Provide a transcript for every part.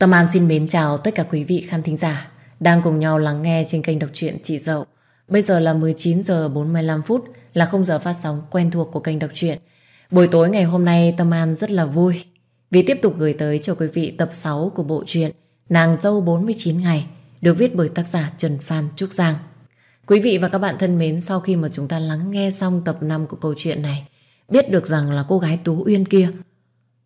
Tâm An xin mến chào tất cả quý vị khán thính giả đang cùng nhau lắng nghe trên kênh đọc truyện Chị Dậu. Bây giờ là 19 giờ 45 phút là khung giờ phát sóng quen thuộc của kênh đọc truyện. Buổi tối ngày hôm nay Tâm An rất là vui vì tiếp tục gửi tới cho quý vị tập 6 của bộ truyện Nàng dâu 49 ngày được viết bởi tác giả Trần Phan Trúc Giang. Quý vị và các bạn thân mến, sau khi mà chúng ta lắng nghe xong tập 5 của câu chuyện này, biết được rằng là cô gái Tú Uyên kia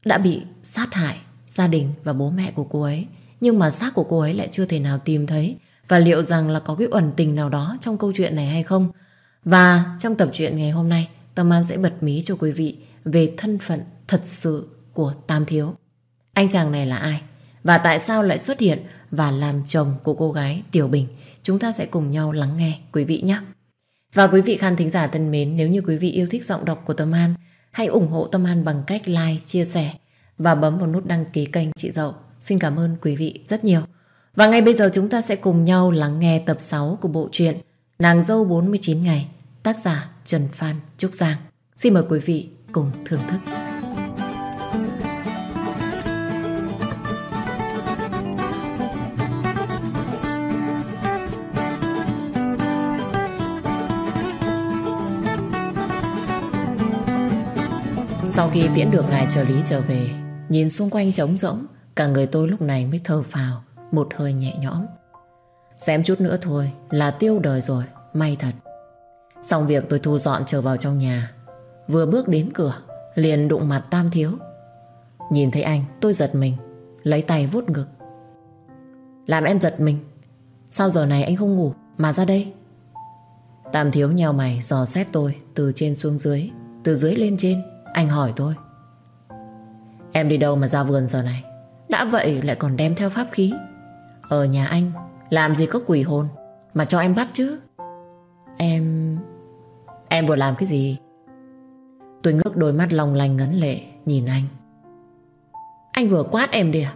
đã bị sát hại gia đình và bố mẹ của cô ấy. Nhưng mà xác của cô ấy lại chưa thể nào tìm thấy. Và liệu rằng là có cái ẩn tình nào đó trong câu chuyện này hay không? Và trong tập truyện ngày hôm nay, Tâm An sẽ bật mí cho quý vị về thân phận thật sự của Tam Thiếu. Anh chàng này là ai? Và tại sao lại xuất hiện và làm chồng của cô gái Tiểu Bình? Chúng ta sẽ cùng nhau lắng nghe quý vị nhé. Và quý vị khán thính giả thân mến, nếu như quý vị yêu thích giọng đọc của Tâm An, hãy ủng hộ Tâm An bằng cách like, chia sẻ và bấm vào nút đăng ký kênh chị Dậu. Xin cảm ơn quý vị rất nhiều. Và ngay bây giờ chúng ta sẽ cùng nhau lắng nghe tập 6 của bộ truyện Nàng dâu 49 ngày, tác giả Trần Phan Trúc Giang. Xin mời quý vị cùng thưởng thức. Sau khi tiễn được ngài trợ lý trở về, nhìn xung quanh trống rỗng, cả người tôi lúc này mới thở phào, một hơi nhẹ nhõm. Xem chút nữa thôi là tiêu đời rồi, may thật. Xong việc tôi thu dọn trở vào trong nhà, vừa bước đến cửa, liền đụng mặt Tam Thiếu. Nhìn thấy anh, tôi giật mình, lấy tay vuốt ngực. Làm em giật mình, sao giờ này anh không ngủ mà ra đây? Tam Thiếu nheo mày dò xét tôi từ trên xuống dưới, từ dưới lên trên. Anh hỏi tôi Em đi đâu mà ra vườn giờ này? Đã vậy lại còn đem theo pháp khí. Ở nhà anh, Làm gì có quỷ hồn Mà cho em bắt chứ? Em... Em vừa làm cái gì? Tôi ngước đôi mắt long lanh ngấn lệ Nhìn anh. Anh vừa quát em đi à?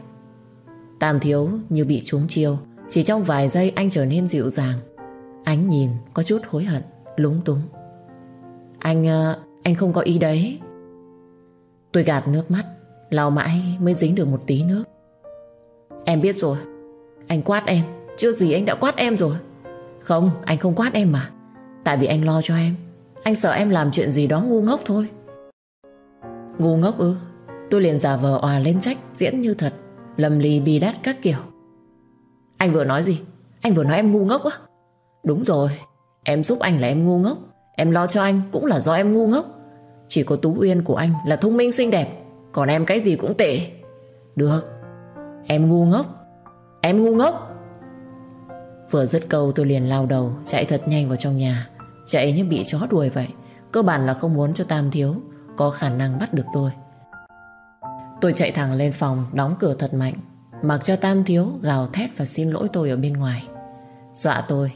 Tam thiếu như bị trúng chiêu, Chỉ trong vài giây anh trở nên dịu dàng. Ánh nhìn có chút hối hận, Lúng túng. Anh... Ờ, anh không có ý đấy. Tôi gạt nước mắt lau mãi mới dính được một tí nước. Em biết rồi. Anh quát em. Chưa gì anh đã quát em rồi. Không, anh không quát em mà. Tại vì anh lo cho em. Anh sợ em làm chuyện gì đó ngu ngốc thôi. Ngu ngốc ư? Tôi liền giả vờ òa lên trách, Diễn như thật. Lầm lì bì đắt các kiểu. Anh vừa nói gì? Anh vừa nói em ngu ngốc á. Đúng rồi. Em giúp anh là em ngu ngốc. Em lo cho anh cũng là do em ngu ngốc. Chỉ có Tú Uyên của anh là thông minh, xinh đẹp. Còn em cái gì cũng tệ. Được. Em ngu ngốc. Em ngu ngốc. Vừa dứt câu tôi liền lao đầu, Chạy thật nhanh vào trong nhà. Chạy như bị chó đuổi vậy. Cơ bản là không muốn cho Tam Thiếu Có khả năng bắt được tôi. Tôi chạy thẳng lên phòng, Đóng cửa thật mạnh. Mặc cho Tam Thiếu gào thét và xin lỗi tôi ở bên ngoài. Dọa tôi.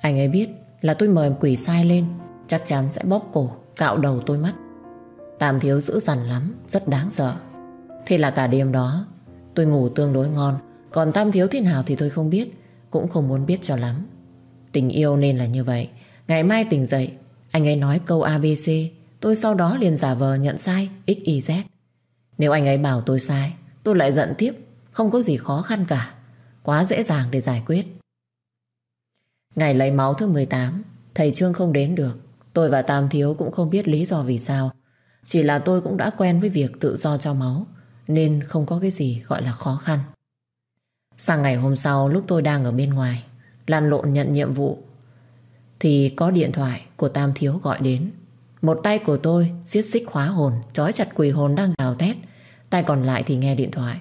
Anh ấy biết là tôi mời quỷ sai lên, Chắc chắn sẽ bóp cổ, Cạo đầu tôi mất. Tam thiếu dữ dằn lắm, Rất đáng sợ. Thế là cả đêm đó, Tôi ngủ tương đối ngon. Còn Tam thiếu thế nào thì tôi không biết, Cũng không muốn biết cho lắm. Tình yêu nên là như vậy. Ngày mai tỉnh dậy, Anh ấy nói câu ABC Tôi sau đó liền giả vờ nhận sai XYZ Nếu anh ấy bảo tôi sai, Tôi lại giận tiếp, Không có gì khó khăn cả. Quá dễ dàng để giải quyết. Ngày lấy máu thứ 18 Thầy Trương không đến được. Tôi và Tam Thiếu cũng không biết lý do vì sao. Chỉ là tôi cũng đã quen với việc tự do cho máu, nên không có cái gì gọi là khó khăn. Sang ngày hôm sau lúc tôi đang ở bên ngoài, lăn lộn nhận nhiệm vụ, thì có điện thoại của Tam Thiếu gọi đến. Một tay của tôi siết xích khóa hồn, trói chặt quỷ hồn đang gào thét. Tay còn lại thì nghe điện thoại.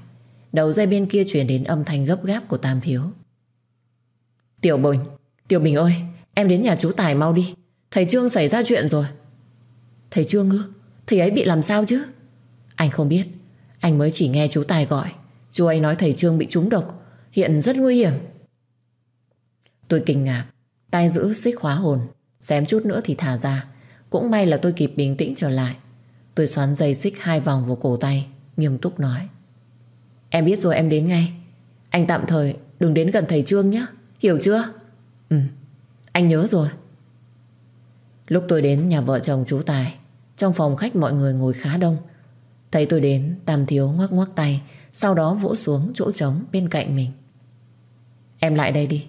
Đầu dây bên kia truyền đến âm thanh gấp gáp của Tam Thiếu. Tiểu Bình, Tiểu Bình ơi, em đến nhà chú Tài mau đi. Thầy Trương xảy ra chuyện rồi Thầy Trương ư Thầy ấy bị làm sao chứ? Anh không biết. Anh mới chỉ nghe chú Tài gọi. Chú ấy nói thầy Trương bị trúng độc. Hiện rất nguy hiểm. Tôi kinh ngạc. Tay giữ xích khóa hồn. Xém chút nữa thì thả ra. Cũng may là tôi kịp bình tĩnh trở lại. Tôi xoắn dây xích hai vòng vào cổ tay, Nghiêm túc nói. Em biết rồi, em đến ngay. Anh tạm thời đừng đến gần thầy Trương nhé. Hiểu chưa? Ừ. Anh nhớ rồi. Lúc tôi đến nhà vợ chồng chú Tài trong phòng khách mọi người ngồi khá đông. Thấy tôi đến, Tam Thiếu ngoắc ngoắc tay, Sau đó vỗ xuống chỗ trống bên cạnh mình. Em lại đây đi,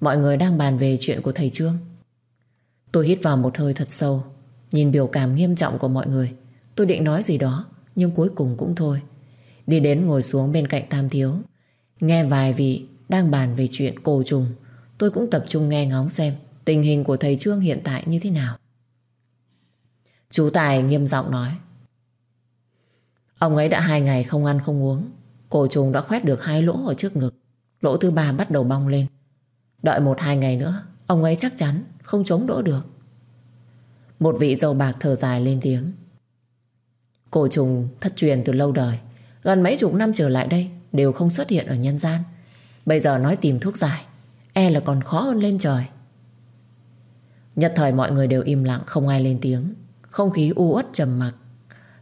Mọi người đang bàn về chuyện của thầy Trương. Tôi hít vào một hơi thật sâu, Nhìn biểu cảm nghiêm trọng của mọi người. Tôi định nói gì đó, Nhưng cuối cùng cũng thôi. Đi đến ngồi xuống bên cạnh Tam Thiếu, Nghe vài vị đang bàn về chuyện cổ trùng. Tôi cũng tập trung nghe ngóng xem Tình hình của thầy Trương hiện tại như thế nào. Chú Tài nghiêm giọng nói. Ông ấy đã hai ngày không ăn không uống. Cổ trùng đã khoét được hai lỗ ở trước ngực. Lỗ thứ ba bắt đầu bong lên. Đợi một hai ngày nữa, Ông ấy chắc chắn không chống đỡ được. Một vị dâu bạc thở dài lên tiếng. Cổ trùng thất truyền từ lâu đời. Gần mấy chục năm trở lại đây, Đều không xuất hiện ở nhân gian. Bây giờ nói tìm thuốc giải E là còn khó hơn lên trời. Nhất thời mọi người đều im lặng, Không ai lên tiếng. Không khí u uất trầm mặc.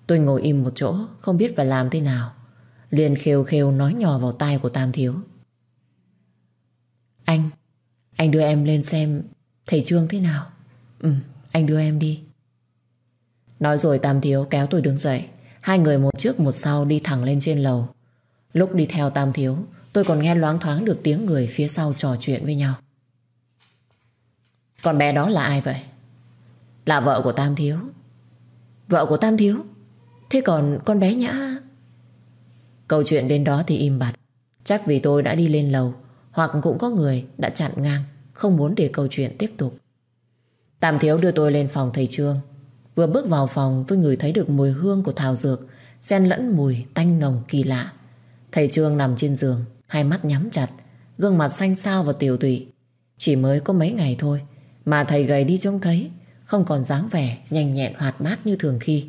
Tôi ngồi im một chỗ, Không biết phải làm thế nào. Liền khều khều nói nhỏ vào tai của Tam Thiếu. Anh Anh đưa em lên xem Thầy Trương thế nào? Ừ anh đưa em đi. Nói rồi Tam Thiếu kéo tôi đứng dậy. Hai người một trước một sau đi thẳng lên trên lầu. Lúc đi theo Tam Thiếu, Tôi còn nghe loáng thoáng được tiếng người phía sau trò chuyện với nhau. Con bé đó là ai vậy? Là vợ của Tam Thiếu. Vợ của Tam Thiếu? Thế còn con bé Nhã? Câu chuyện đến đó thì im bặt. Chắc vì tôi đã đi lên lầu, Hoặc cũng có người đã chặn ngang, Không muốn để câu chuyện tiếp tục. Tam Thiếu đưa tôi lên phòng thầy Trương. Vừa bước vào phòng, tôi ngửi thấy được mùi hương của thảo dược, xen lẫn mùi tanh nồng kỳ lạ. Thầy Trương nằm trên giường, Hai mắt nhắm chặt, Gương mặt xanh xao và tiểu tụy. Chỉ mới có mấy ngày thôi Mà thầy gầy đi trông thấy không còn dáng vẻ nhanh nhẹn hoạt bát như thường khi.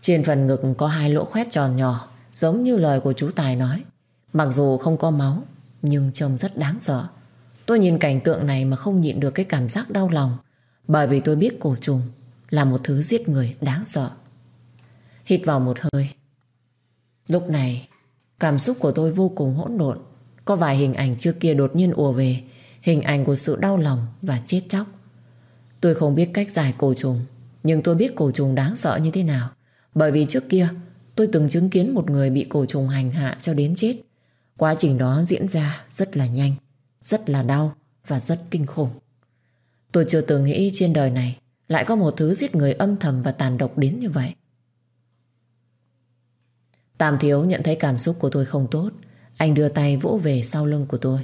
Trên phần ngực có hai lỗ khoét tròn nhỏ, Giống như lời của chú Tài nói. Mặc dù không có máu, Nhưng trông rất đáng sợ. Tôi nhìn cảnh tượng này mà không nhịn được cái cảm giác đau lòng, Bởi vì tôi biết cổ trùng Là một thứ giết người đáng sợ. Hít vào một hơi. Lúc này, Cảm xúc của tôi vô cùng hỗn độn. Có vài hình ảnh trước kia đột nhiên ùa về, Hình ảnh của sự đau lòng và chết chóc. Tôi không biết cách giải cổ trùng, Nhưng tôi biết cổ trùng đáng sợ như thế nào. Bởi vì trước kia, Tôi từng chứng kiến một người bị cổ trùng hành hạ cho đến chết. Quá trình đó diễn ra rất là nhanh, Rất là đau Và rất kinh khủng. Tôi chưa từng nghĩ trên đời này Lại có một thứ giết người âm thầm và tàn độc đến như vậy. Tam Thiếu nhận thấy cảm xúc của tôi không tốt. Anh đưa tay vỗ về sau lưng của tôi.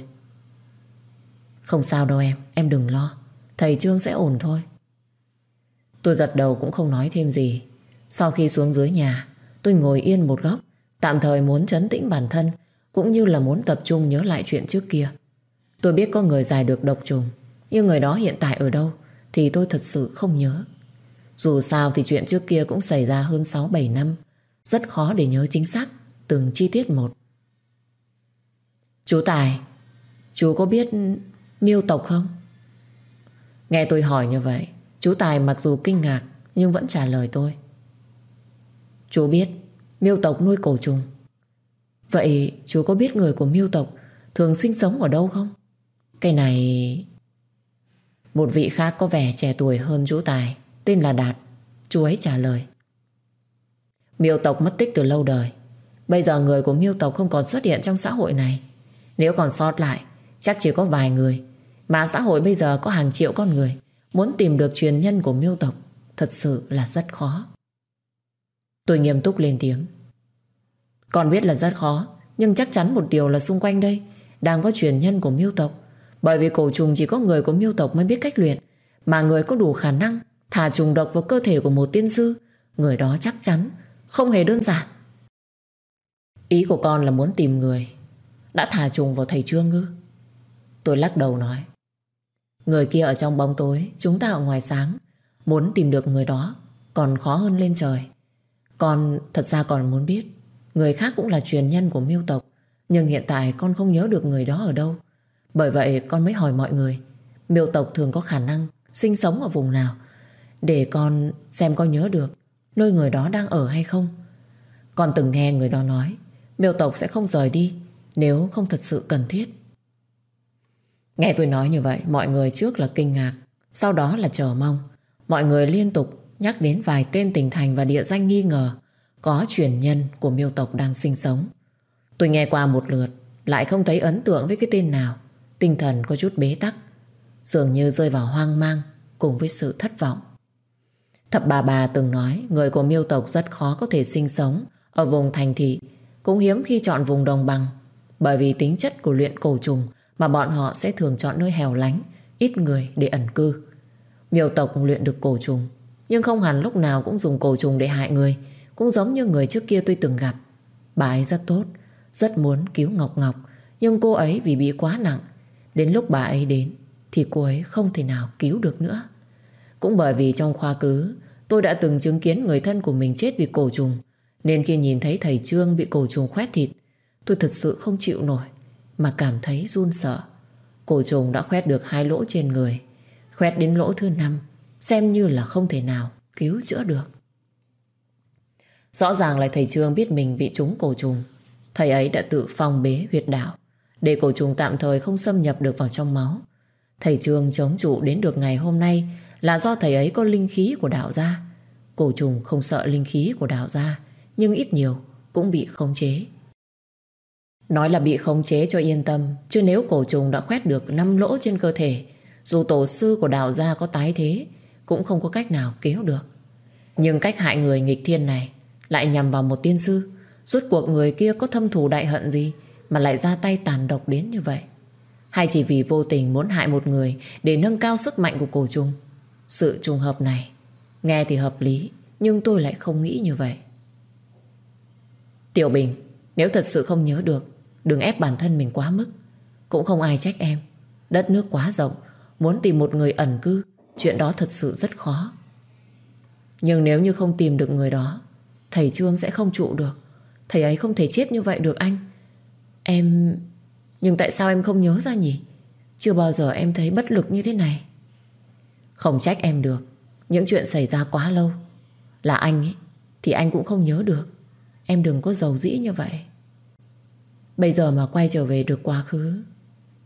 Không sao đâu em Em đừng lo. Thầy Trương sẽ ổn thôi Tôi gật đầu cũng không nói thêm gì Sau khi xuống dưới nhà Tôi ngồi yên một góc Tạm thời muốn chấn tĩnh bản thân Cũng như là muốn tập trung nhớ lại chuyện trước kia Tôi biết có người giải được độc trùng Nhưng người đó hiện tại ở đâu Thì tôi thật sự không nhớ Dù sao thì chuyện trước kia cũng xảy ra hơn 6-7 năm rất khó để nhớ chính xác từng chi tiết một. Chú Tài, chú có biết miêu tộc không? Nghe tôi hỏi như vậy, chú Tài mặc dù kinh ngạc nhưng vẫn trả lời tôi. Chú biết miêu tộc nuôi cổ trùng. Vậy chú có biết người của miêu tộc thường sinh sống ở đâu không? Cái này... Một vị khác có vẻ trẻ tuổi hơn chú Tài, tên là Đạt. Chú ấy trả lời. Miêu tộc mất tích từ lâu đời Bây giờ người của miêu tộc không còn xuất hiện trong xã hội này Nếu còn sót lại Chắc chỉ có vài người mà xã hội bây giờ có hàng triệu con người, Muốn tìm được truyền nhân của miêu tộc Thật sự là rất khó. Tôi nghiêm túc lên tiếng. Con biết là rất khó, Nhưng chắc chắn một điều là xung quanh đây Đang có truyền nhân của miêu tộc. Bởi vì cổ trùng chỉ có người của miêu tộc mới biết cách luyện, Mà người có đủ khả năng Thả trùng độc vào cơ thể của một tiên sư, Người đó chắc chắn không hề đơn giản. Ý của con là muốn tìm người Đã thả trùng vào thầy Trương ngư Tôi lắc đầu nói. Người kia ở trong bóng tối, Chúng ta ở ngoài sáng Muốn tìm được người đó, Còn khó hơn lên trời Con thật ra còn muốn biết, Người khác cũng là truyền nhân của miêu tộc, Nhưng hiện tại con không nhớ được người đó ở đâu Bởi vậy con mới hỏi mọi người, Miêu tộc thường có khả năng Sinh sống ở vùng nào Để con xem có nhớ được nơi người đó đang ở hay không. Con từng nghe người đó nói, miêu tộc sẽ không rời đi nếu không thật sự cần thiết. Nghe tôi nói như vậy, mọi người trước là kinh ngạc, sau đó là chờ mong. Mọi người liên tục nhắc đến vài tên tỉnh thành và địa danh nghi ngờ có truyền nhân của miêu tộc đang sinh sống. Tôi nghe qua một lượt, lại không thấy ấn tượng với cái tên nào. Tinh thần có chút bế tắc, dường như rơi vào hoang mang cùng với sự thất vọng. Thập bà bà từng nói người của miêu tộc rất khó có thể sinh sống ở vùng thành thị, cũng hiếm khi chọn vùng đồng bằng, bởi vì tính chất của luyện cổ trùng mà bọn họ sẽ thường chọn nơi hẻo lánh, ít người để ẩn cư. Miêu tộc luyện được cổ trùng, nhưng không hẳn lúc nào cũng dùng cổ trùng để hại người, cũng giống như người trước kia tôi từng gặp. Bà ấy rất tốt, rất muốn cứu Ngọc Ngọc, nhưng cô ấy vì bị quá nặng, đến lúc bà ấy đến thì cô ấy không thể nào cứu được nữa. Cũng bởi vì trong khoa cứ tôi đã từng chứng kiến người thân của mình chết vì cổ trùng, nên khi nhìn thấy thầy Trương bị cổ trùng khoét thịt, tôi thật sự không chịu nổi, mà cảm thấy run sợ. Cổ trùng đã khoét được hai lỗ trên người, khoét đến lỗ thứ năm, xem như là không thể nào cứu chữa được. Rõ ràng là thầy Trương biết mình bị trúng cổ trùng. Thầy ấy đã tự phong bế huyệt đạo để cổ trùng tạm thời không xâm nhập được vào trong máu. Thầy Trương chống trụ đến được ngày hôm nay là do thầy ấy có linh khí của đạo gia. Cổ trùng không sợ linh khí của đạo gia, nhưng ít nhiều cũng bị khống chế. Nói là bị khống chế cho yên tâm, chứ nếu cổ trùng đã khoét được 5 lỗ trên cơ thể, dù tổ sư của đạo gia có tái thế, cũng không có cách nào cứu được. Nhưng cách hại người nghịch thiên này lại nhằm vào một tiên sư. Rốt cuộc người kia có thâm thù đại hận gì mà lại ra tay tàn độc đến như vậy? Hay chỉ vì vô tình muốn hại một người để nâng cao sức mạnh của cổ trùng? Sự trùng hợp này nghe thì hợp lý nhưng tôi lại không nghĩ như vậy. Tiểu Bình, nếu thật sự không nhớ được đừng ép bản thân mình quá mức. Cũng không ai trách em. Đất nước quá rộng. Muốn tìm một người ẩn cư, chuyện đó thật sự rất khó. Nhưng nếu như không tìm được người đó, Thầy Trương sẽ không trụ được. Thầy ấy không thể chết như vậy được anh. Em... Nhưng tại sao em không nhớ ra nhỉ? Chưa bao giờ em thấy bất lực như thế này. Không trách em được. Những chuyện xảy ra quá lâu. Là anh ấy, Thì anh cũng không nhớ được. Em đừng có giàu dĩ như vậy. Bây giờ mà quay trở về được quá khứ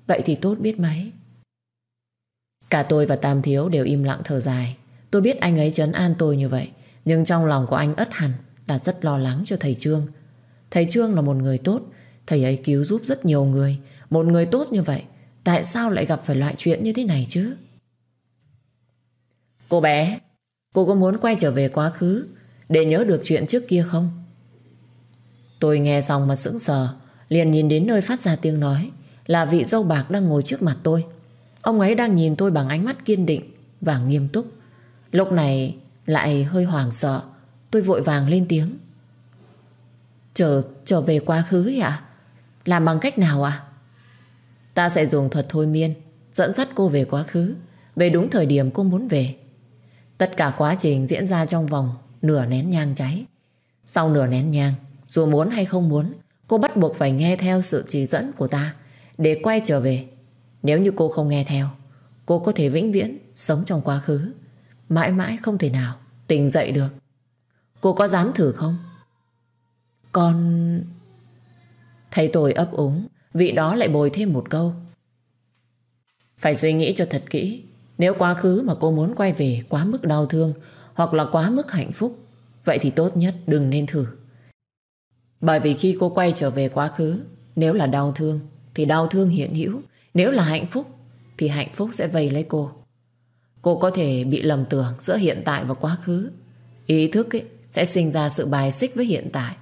Vậy thì tốt biết mấy Cả tôi và Tam Thiếu đều im lặng thở dài Tôi biết anh ấy chấn an tôi như vậy Nhưng trong lòng của anh ất hẳn là rất lo lắng cho thầy Trương. Thầy Trương là một người tốt, thầy ấy cứu giúp rất nhiều người. Một người tốt như vậy, tại sao lại gặp phải loại chuyện như thế này chứ? Cô bé, cô có muốn quay trở về quá khứ để nhớ được chuyện trước kia không? Tôi nghe xong mà sững sờ, liền nhìn đến nơi phát ra tiếng nói là vị dâu bạc đang ngồi trước mặt tôi. Ông ấy đang nhìn tôi bằng ánh mắt kiên định và nghiêm túc. Lúc này lại hơi hoảng sợ Tôi vội vàng lên tiếng. Trở, trở về quá khứ ấy ạ. Làm bằng cách nào ạ? Ta sẽ dùng thuật thôi miên Dẫn dắt cô về quá khứ Về đúng thời điểm cô muốn về. Tất cả quá trình diễn ra trong vòng Nửa nén nhang cháy. Sau nửa nén nhang Dù muốn hay không muốn Cô bắt buộc phải nghe theo sự chỉ dẫn của ta Để quay trở về. Nếu như cô không nghe theo, Cô có thể vĩnh viễn sống trong quá khứ, Mãi mãi không thể nào tỉnh dậy được. Cô có dám thử không? Con... Thấy tôi ấp úng, Vị đó lại bồi thêm một câu. Phải suy nghĩ cho thật kỹ, Nếu quá khứ mà cô muốn quay về Quá mức đau thương Hoặc là quá mức hạnh phúc, Vậy thì tốt nhất đừng nên thử. Bởi vì khi cô quay trở về quá khứ Nếu là đau thương Thì đau thương hiện hữu Nếu là hạnh phúc Thì hạnh phúc sẽ vây lấy cô Cô có thể bị lầm tưởng giữa hiện tại và quá khứ Ý thức ấy sẽ sinh ra sự bài xích với hiện tại.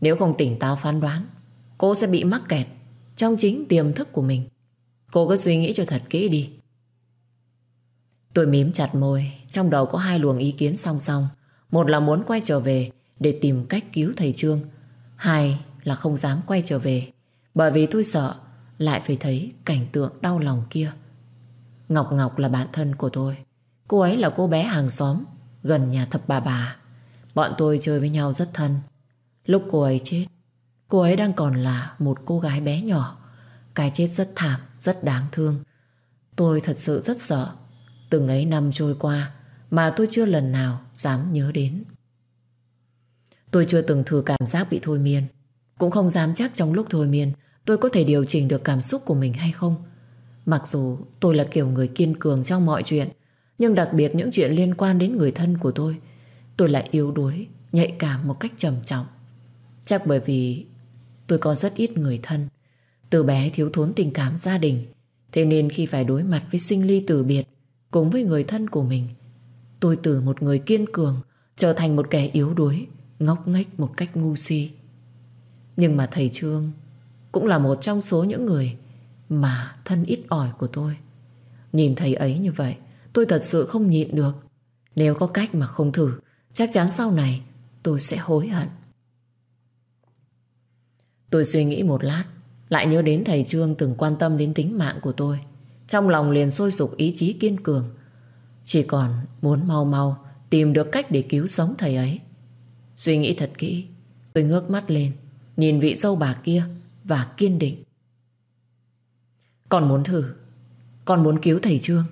Nếu không tỉnh táo phán đoán, cô sẽ bị mắc kẹt trong chính tiềm thức của mình. Cô cứ suy nghĩ cho thật kỹ đi. Tôi mím chặt môi, trong đầu có hai luồng ý kiến song song. Một là muốn quay trở về để tìm cách cứu thầy Trương. Hai là không dám quay trở về, bởi vì tôi sợ lại phải thấy cảnh tượng đau lòng kia. Ngọc Ngọc là bạn thân của tôi. Cô ấy là cô bé hàng xóm gần nhà thập bà bà. Bọn tôi chơi với nhau rất thân. Lúc cô ấy chết, cô ấy đang còn là một cô gái bé nhỏ. Cái chết rất thảm, rất đáng thương. Tôi thật sự rất sợ. Từng ấy năm trôi qua mà tôi chưa lần nào dám nhớ đến. Tôi chưa từng thử cảm giác bị thôi miên. Cũng không dám chắc trong lúc thôi miên tôi có thể điều chỉnh được cảm xúc của mình hay không. Mặc dù tôi là kiểu người kiên cường trong mọi chuyện, nhưng đặc biệt những chuyện liên quan đến người thân của tôi tôi lại yếu đuối, nhạy cảm một cách trầm trọng. Chắc bởi vì tôi có rất ít người thân. Từ bé thiếu thốn tình cảm gia đình. Thế nên khi phải đối mặt với sinh ly tử biệt cùng với người thân của mình, tôi từ một người kiên cường trở thành một kẻ yếu đuối, ngốc nghếch một cách ngu si. Nhưng mà thầy Trương cũng là một trong số những người mà thân ít ỏi của tôi. Nhìn thầy ấy như vậy, tôi thật sự không nhịn được. Nếu có cách mà không thử, chắc chắn sau này tôi sẽ hối hận. Tôi suy nghĩ một lát, lại nhớ đến thầy Trương từng quan tâm đến tính mạng của tôi. Trong lòng liền sôi sục ý chí kiên cường. Chỉ còn muốn mau mau tìm được cách để cứu sống thầy ấy. Suy nghĩ thật kỹ, tôi ngước mắt lên, nhìn vị dâu bà kia và kiên định. Con muốn thử, con muốn cứu thầy Trương.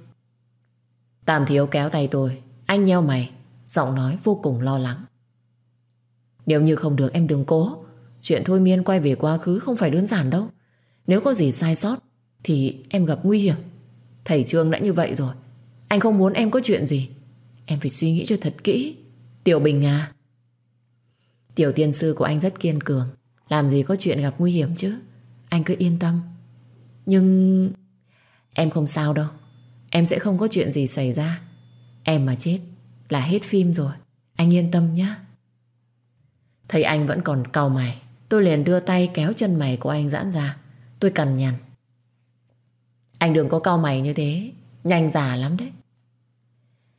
Tam thiếu kéo tay tôi, anh nheo mày, giọng nói vô cùng lo lắng. Nếu như không được em đừng cố, chuyện thôi miên quay về quá khứ không phải đơn giản đâu. Nếu có gì sai sót thì em gặp nguy hiểm. Thầy Trương đã như vậy rồi, anh không muốn em có chuyện gì. Em phải suy nghĩ cho thật kỹ. Tiểu Bình à, Tiểu tiên sư của anh rất kiên cường. Làm gì có chuyện gặp nguy hiểm chứ? Anh cứ yên tâm. Nhưng Em không sao đâu. Em sẽ không có chuyện gì xảy ra. Em mà chết là hết phim rồi. Anh yên tâm nhé Thấy anh vẫn còn cau mày, Tôi liền đưa tay kéo chân mày của anh giãn ra. Tôi cằn nhằn. Anh đừng có cau mày như thế. Nhanh già lắm đấy.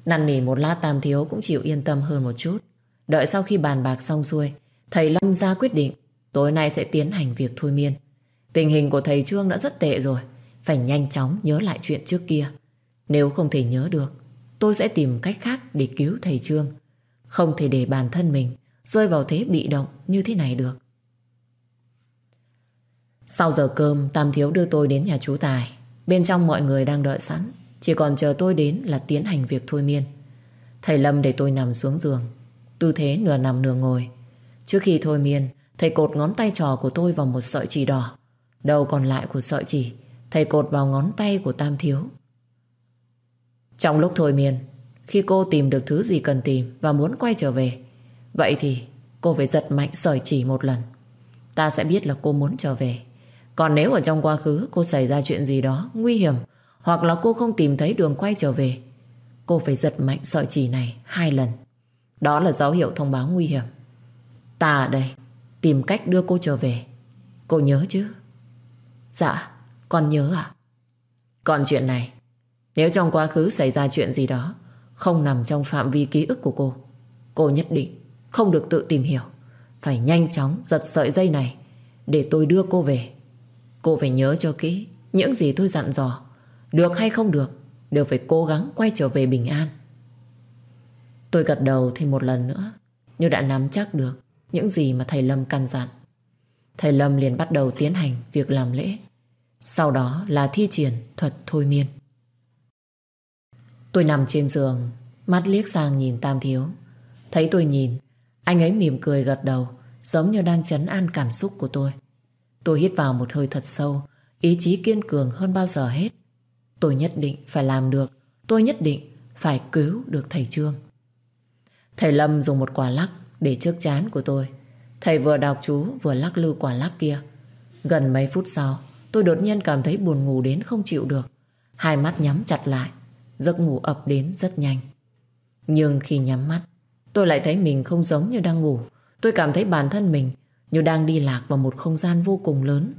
Năn nỉ một lát tam thiếu cũng chịu yên tâm hơn một chút. Đợi sau khi bàn bạc xong xuôi, thầy Lâm ra quyết định tối nay sẽ tiến hành việc thôi miên. Tình hình của thầy Trương đã rất tệ rồi, phải nhanh chóng nhớ lại chuyện trước kia. Nếu không thể nhớ được, tôi sẽ tìm cách khác để cứu thầy Trương. Không thể để bản thân mình rơi vào thế bị động như thế này được. Sau giờ cơm, Tam Thiếu đưa tôi đến nhà chú Tài. Bên trong mọi người đang đợi sẵn, chỉ còn chờ tôi đến là tiến hành việc thôi miên. Thầy Lâm để tôi nằm xuống giường, Tư thế nửa nằm nửa ngồi. Trước khi thôi miên, Thầy cột ngón tay trò của tôi vào một sợi chỉ đỏ. Đầu còn lại của sợi chỉ, Thầy cột vào ngón tay của Tam Thiếu. Trong lúc thôi miên, Khi cô tìm được thứ gì cần tìm Và muốn quay trở về, Vậy thì cô phải giật mạnh sợi chỉ một lần. Ta sẽ biết là cô muốn trở về. Còn nếu ở trong quá khứ Cô xảy ra chuyện gì đó nguy hiểm, Hoặc là cô không tìm thấy đường quay trở về, Cô phải giật mạnh sợi chỉ này hai lần đó là dấu hiệu thông báo nguy hiểm. Ta ở đây tìm cách đưa cô trở về. Cô nhớ chứ? Dạ, con nhớ ạ. Còn chuyện này, nếu trong quá khứ xảy ra chuyện gì đó không nằm trong phạm vi ký ức của cô, cô nhất định không được tự tìm hiểu. Phải nhanh chóng giật sợi dây này để tôi đưa cô về. Cô phải nhớ cho kỹ những gì tôi dặn dò. Được hay không được, đều phải cố gắng quay trở về bình an. Tôi gật đầu thêm một lần nữa. Như đã nắm chắc được Những gì mà thầy Lâm căn dặn. Thầy Lâm liền bắt đầu tiến hành việc làm lễ. Sau đó là thi triển thuật thôi miên. Tôi nằm trên giường, Mắt liếc sang nhìn Tam Thiếu. Thấy tôi nhìn, Anh ấy mỉm cười gật đầu, Giống như đang chấn an cảm xúc của tôi. Tôi hít vào một hơi thật sâu, Ý chí kiên cường hơn bao giờ hết. Tôi nhất định phải làm được, Tôi nhất định phải cứu được thầy Trương. Thầy Lâm dùng một quả lắc để trước chán của tôi. Thầy vừa đọc chú vừa lắc lư quả lắc kia. Gần mấy phút sau, tôi đột nhiên cảm thấy buồn ngủ đến không chịu được. Hai mắt nhắm chặt lại, giấc ngủ ập đến rất nhanh. Nhưng khi nhắm mắt, tôi lại thấy mình không giống như đang ngủ. Tôi cảm thấy bản thân mình như đang đi lạc vào một không gian vô cùng lớn.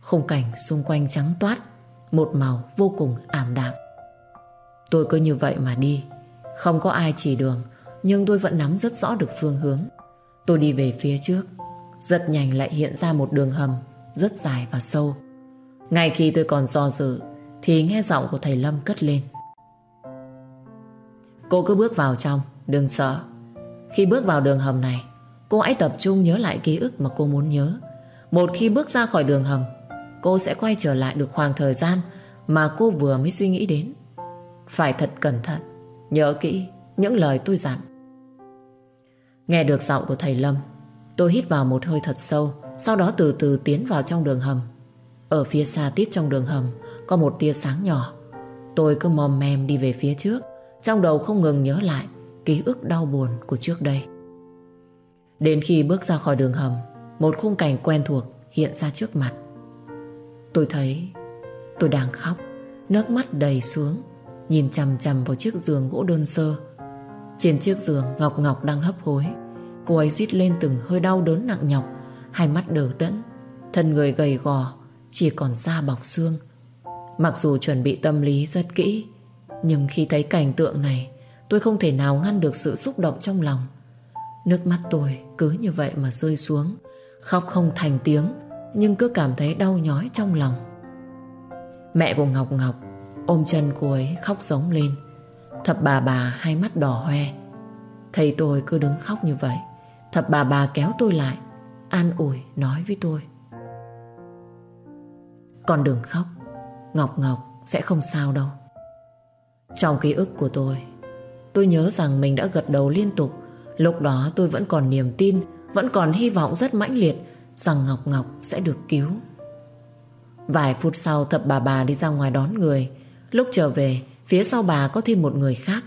Khung cảnh xung quanh trắng toát, một màu vô cùng ảm đạm. Tôi cứ như vậy mà đi, không có ai chỉ đường, nhưng tôi vẫn nắm rất rõ được phương hướng. Tôi đi về phía trước, rất nhanh lại hiện ra một đường hầm rất dài và sâu. Ngay khi tôi còn do dự, thì nghe giọng của thầy Lâm cất lên. Cô cứ bước vào trong, đừng sợ. Khi bước vào đường hầm này, cô hãy tập trung nhớ lại ký ức mà cô muốn nhớ. Một khi bước ra khỏi đường hầm, cô sẽ quay trở lại được khoảng thời gian mà cô vừa mới suy nghĩ đến. Phải thật cẩn thận, nhớ kỹ những lời tôi dặn. Nghe được giọng của thầy Lâm Tôi hít vào một hơi thật sâu Sau đó từ từ tiến vào trong đường hầm Ở phía xa tít trong đường hầm Có một tia sáng nhỏ Tôi cứ mòm mèm đi về phía trước Trong đầu không ngừng nhớ lại Ký ức đau buồn của trước đây Đến khi bước ra khỏi đường hầm Một khung cảnh quen thuộc hiện ra trước mặt. Tôi thấy tôi đang khóc, nước mắt đầy xuống, nhìn chằm chằm vào chiếc giường gỗ đơn sơ. Trên chiếc giường Ngọc Ngọc đang hấp hối. Cô ấy rít lên từng hơi đau đớn nặng nhọc, hai mắt đờ đẫn, thân người gầy gò, chỉ còn da bọc xương. Mặc dù chuẩn bị tâm lý rất kỹ, nhưng khi thấy cảnh tượng này, tôi không thể nào ngăn được sự xúc động trong lòng. Nước mắt tôi cứ như vậy mà rơi xuống, khóc không thành tiếng, nhưng cứ cảm thấy đau nhói trong lòng. Mẹ của Ngọc Ngọc ôm chân cô ấy khóc giống lên. Thập bà bà hai mắt đỏ hoe. Thầy tôi cứ đứng khóc như vậy. Thập bà bà kéo tôi lại, an ủi nói với tôi. Con đừng khóc, Ngọc Ngọc sẽ không sao đâu. Trong ký ức của tôi, tôi nhớ rằng mình đã gật đầu liên tục. Lúc đó tôi vẫn còn niềm tin, vẫn còn hy vọng rất mãnh liệt rằng Ngọc Ngọc sẽ được cứu. Vài phút sau thập bà bà đi ra ngoài đón người. Lúc trở về, phía sau bà có thêm một người khác.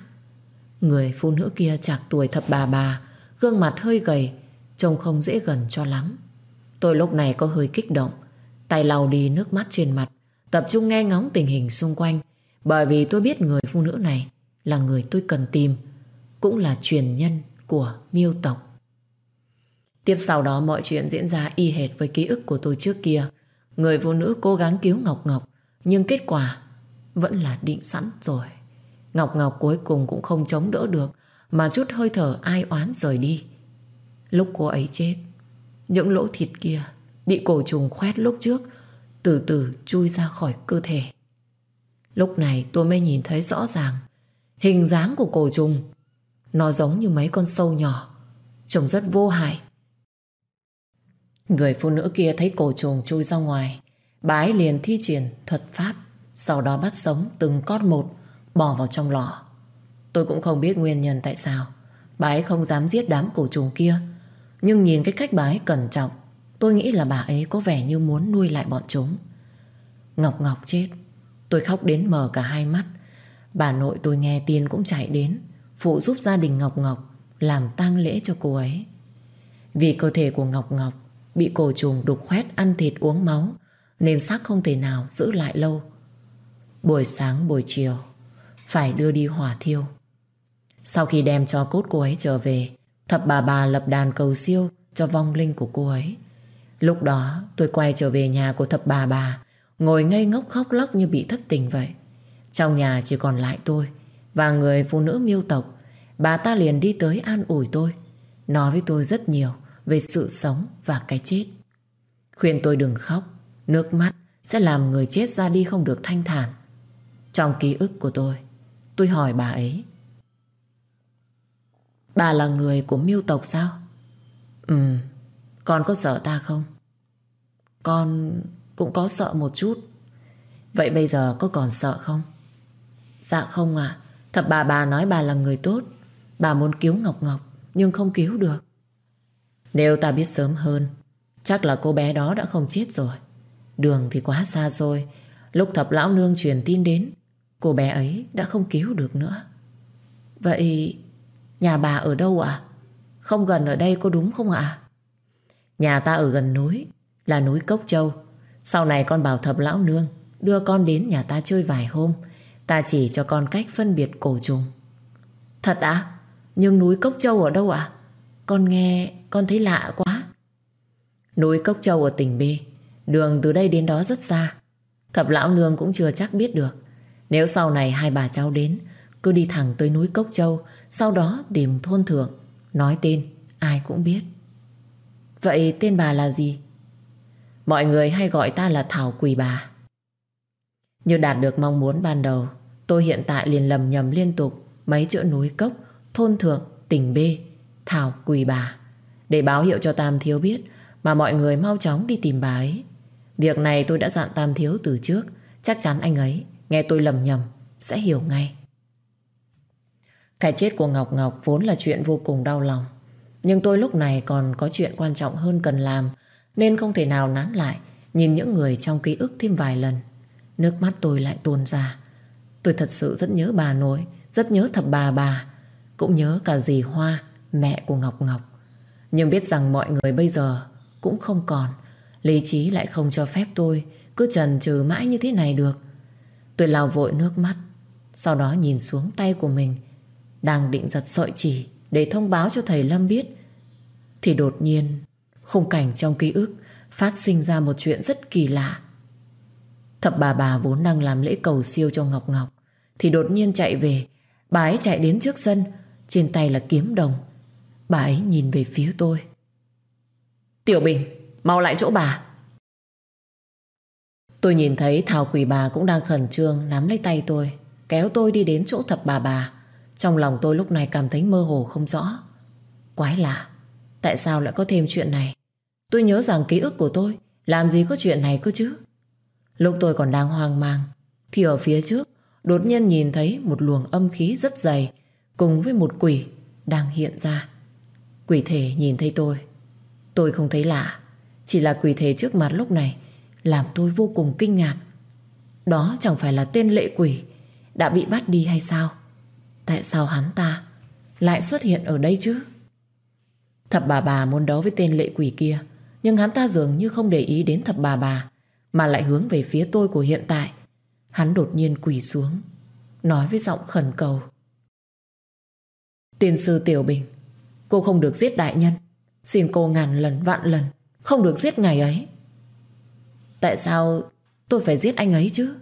Người phụ nữ kia chạc tuổi thập bà bà, gương mặt hơi gầy, trông không dễ gần cho lắm. Tôi lúc này có hơi kích động, tay lau đi nước mắt trên mặt, tập trung nghe ngóng tình hình xung quanh, bởi vì tôi biết người phụ nữ này là người tôi cần tìm, cũng là truyền nhân của miêu tộc. Tiếp sau đó mọi chuyện diễn ra y hệt với ký ức của tôi trước kia. Người phụ nữ cố gắng cứu Ngọc Ngọc, nhưng kết quả vẫn là định sẵn rồi. Ngọc Ngọc cuối cùng cũng không chống đỡ được, mà chút hơi thở ai oán rời đi. Lúc cô ấy chết, những lỗ thịt kia bị cổ trùng khoét lúc trước, từ từ chui ra khỏi cơ thể. Lúc này tôi mới nhìn thấy rõ ràng hình dáng của cổ trùng. Nó giống như mấy con sâu nhỏ, trông rất vô hại. Người phụ nữ kia thấy cổ trùng chui ra ngoài, bái liền thi triển thuật pháp, sau đó bắt sống từng cót một, bỏ vào trong lọ. Tôi cũng không biết nguyên nhân tại sao bà ấy không dám giết đám cổ trùng kia, nhưng nhìn cái cách bà ấy cẩn trọng, tôi nghĩ là bà ấy có vẻ như muốn nuôi lại bọn chúng. Ngọc Ngọc chết, tôi khóc đến mờ cả hai mắt. Bà nội tôi nghe tin cũng chạy đến, phụ giúp gia đình Ngọc Ngọc làm tang lễ cho cô ấy. Vì cơ thể của Ngọc Ngọc bị cổ trùng đục khoét ăn thịt uống máu nên xác không thể nào giữ lại lâu. Buổi sáng buổi chiều phải đưa đi hỏa thiêu. Sau khi đem cho cốt cô ấy trở về, thập bà bà lập đàn cầu siêu cho vong linh của cô ấy. Lúc đó tôi quay trở về nhà của thập bà bà, ngồi ngây ngốc khóc lóc như bị thất tình vậy. Trong nhà chỉ còn lại tôi và người phụ nữ miêu tộc. Bà ta liền đi tới an ủi tôi, nói với tôi rất nhiều về sự sống và cái chết. Khuyên tôi đừng khóc, nước mắt sẽ làm người chết ra đi không được thanh thản. Trong ký ức của tôi, tôi hỏi bà ấy. Bà là người của miêu tộc sao? Ừ, con có sợ ta không? Con cũng có sợ một chút. Vậy bây giờ có còn sợ không? Dạ không à, thật bà bà nói bà là người tốt. Bà muốn cứu Ngọc Ngọc, nhưng không cứu được. Nếu ta biết sớm hơn Chắc là cô bé đó đã không chết rồi Đường thì quá xa rồi Lúc thập lão nương truyền tin đến Cô bé ấy đã không cứu được nữa. Vậy Nhà bà ở đâu ạ? Không gần ở đây có đúng không ạ? Nhà ta ở gần núi, Là núi Cốc Châu. Sau này con bảo thập lão nương Đưa con đến nhà ta chơi vài hôm. Ta chỉ cho con cách phân biệt cổ trùng. Thật ạ? Nhưng núi Cốc Châu ở đâu ạ? Con nghe, con thấy lạ quá. Núi Cốc Châu ở tỉnh B, Đường từ đây đến đó rất xa. Thập lão nương cũng chưa chắc biết được. Nếu sau này hai bà cháu đến Cứ đi thẳng tới núi Cốc Châu Sau đó tìm thôn thượng Nói tên ai cũng biết. Vậy tên bà là gì? Mọi người hay gọi ta là Thảo Quỳ Bà. Như đạt được mong muốn ban đầu Tôi hiện tại liền lầm nhầm liên tục Mấy chữ núi Cốc Thôn Thượng, tỉnh B Thảo Quỳ Bà. Để báo hiệu cho Tam Thiếu biết Mà mọi người mau chóng đi tìm bà ấy. Việc này tôi đã dặn Tam Thiếu từ trước Chắc chắn anh ấy Nghe tôi lầm nhầm, Sẽ hiểu ngay. Cái chết của Ngọc Ngọc vốn là chuyện vô cùng đau lòng. Nhưng tôi lúc này còn có chuyện quan trọng hơn cần làm, Nên không thể nào nán lại, Nhìn những người trong ký ức thêm vài lần. Nước mắt tôi lại tuôn ra. Tôi thật sự rất nhớ bà nội, Rất nhớ thập bà bà, Cũng nhớ cả dì Hoa, Mẹ của Ngọc Ngọc. Nhưng biết rằng mọi người bây giờ cũng không còn, Lý trí lại không cho phép tôi cứ trần trừ mãi như thế này được. Tôi lao vội nước mắt, sau đó nhìn xuống tay của mình, đang định giật sợi chỉ để thông báo cho thầy Lâm biết. Thì đột nhiên, khung cảnh trong ký ức phát sinh ra một chuyện rất kỳ lạ. Thập bà bà vốn đang làm lễ cầu siêu cho Ngọc Ngọc, thì đột nhiên chạy về, bà ấy chạy đến trước sân, trên tay là kiếm đồng. Bà ấy nhìn về phía tôi. Tiểu Bình, mau lại chỗ bà. Tôi nhìn thấy Thảo quỷ bà cũng đang khẩn trương nắm lấy tay tôi, kéo tôi đi đến chỗ thập bà bà. Trong lòng tôi lúc này cảm thấy mơ hồ không rõ. Quái lạ, tại sao lại có thêm chuyện này? Tôi nhớ rằng ký ức của tôi làm gì có chuyện này cơ chứ? Lúc tôi còn đang hoang mang, thì ở phía trước đột nhiên nhìn thấy một luồng âm khí rất dày cùng với một quỷ đang hiện ra. Quỷ thể nhìn thấy tôi. Tôi không thấy lạ, chỉ là quỷ thể trước mặt lúc này làm tôi vô cùng kinh ngạc. Đó chẳng phải là tên lệ quỷ đã bị bắt đi hay sao? Tại sao hắn ta lại xuất hiện ở đây chứ? Thập bà bà muốn đấu với tên lệ quỷ kia, nhưng hắn ta dường như không để ý đến thập bà bà, mà lại hướng về phía tôi của hiện tại. Hắn đột nhiên quỳ xuống, nói với giọng khẩn cầu. Tiên sư Tiểu Bình, Cô không được giết đại nhân Xin cô ngàn lần, vạn lần, Không được giết ngày ấy Tại sao tôi phải giết anh ấy chứ?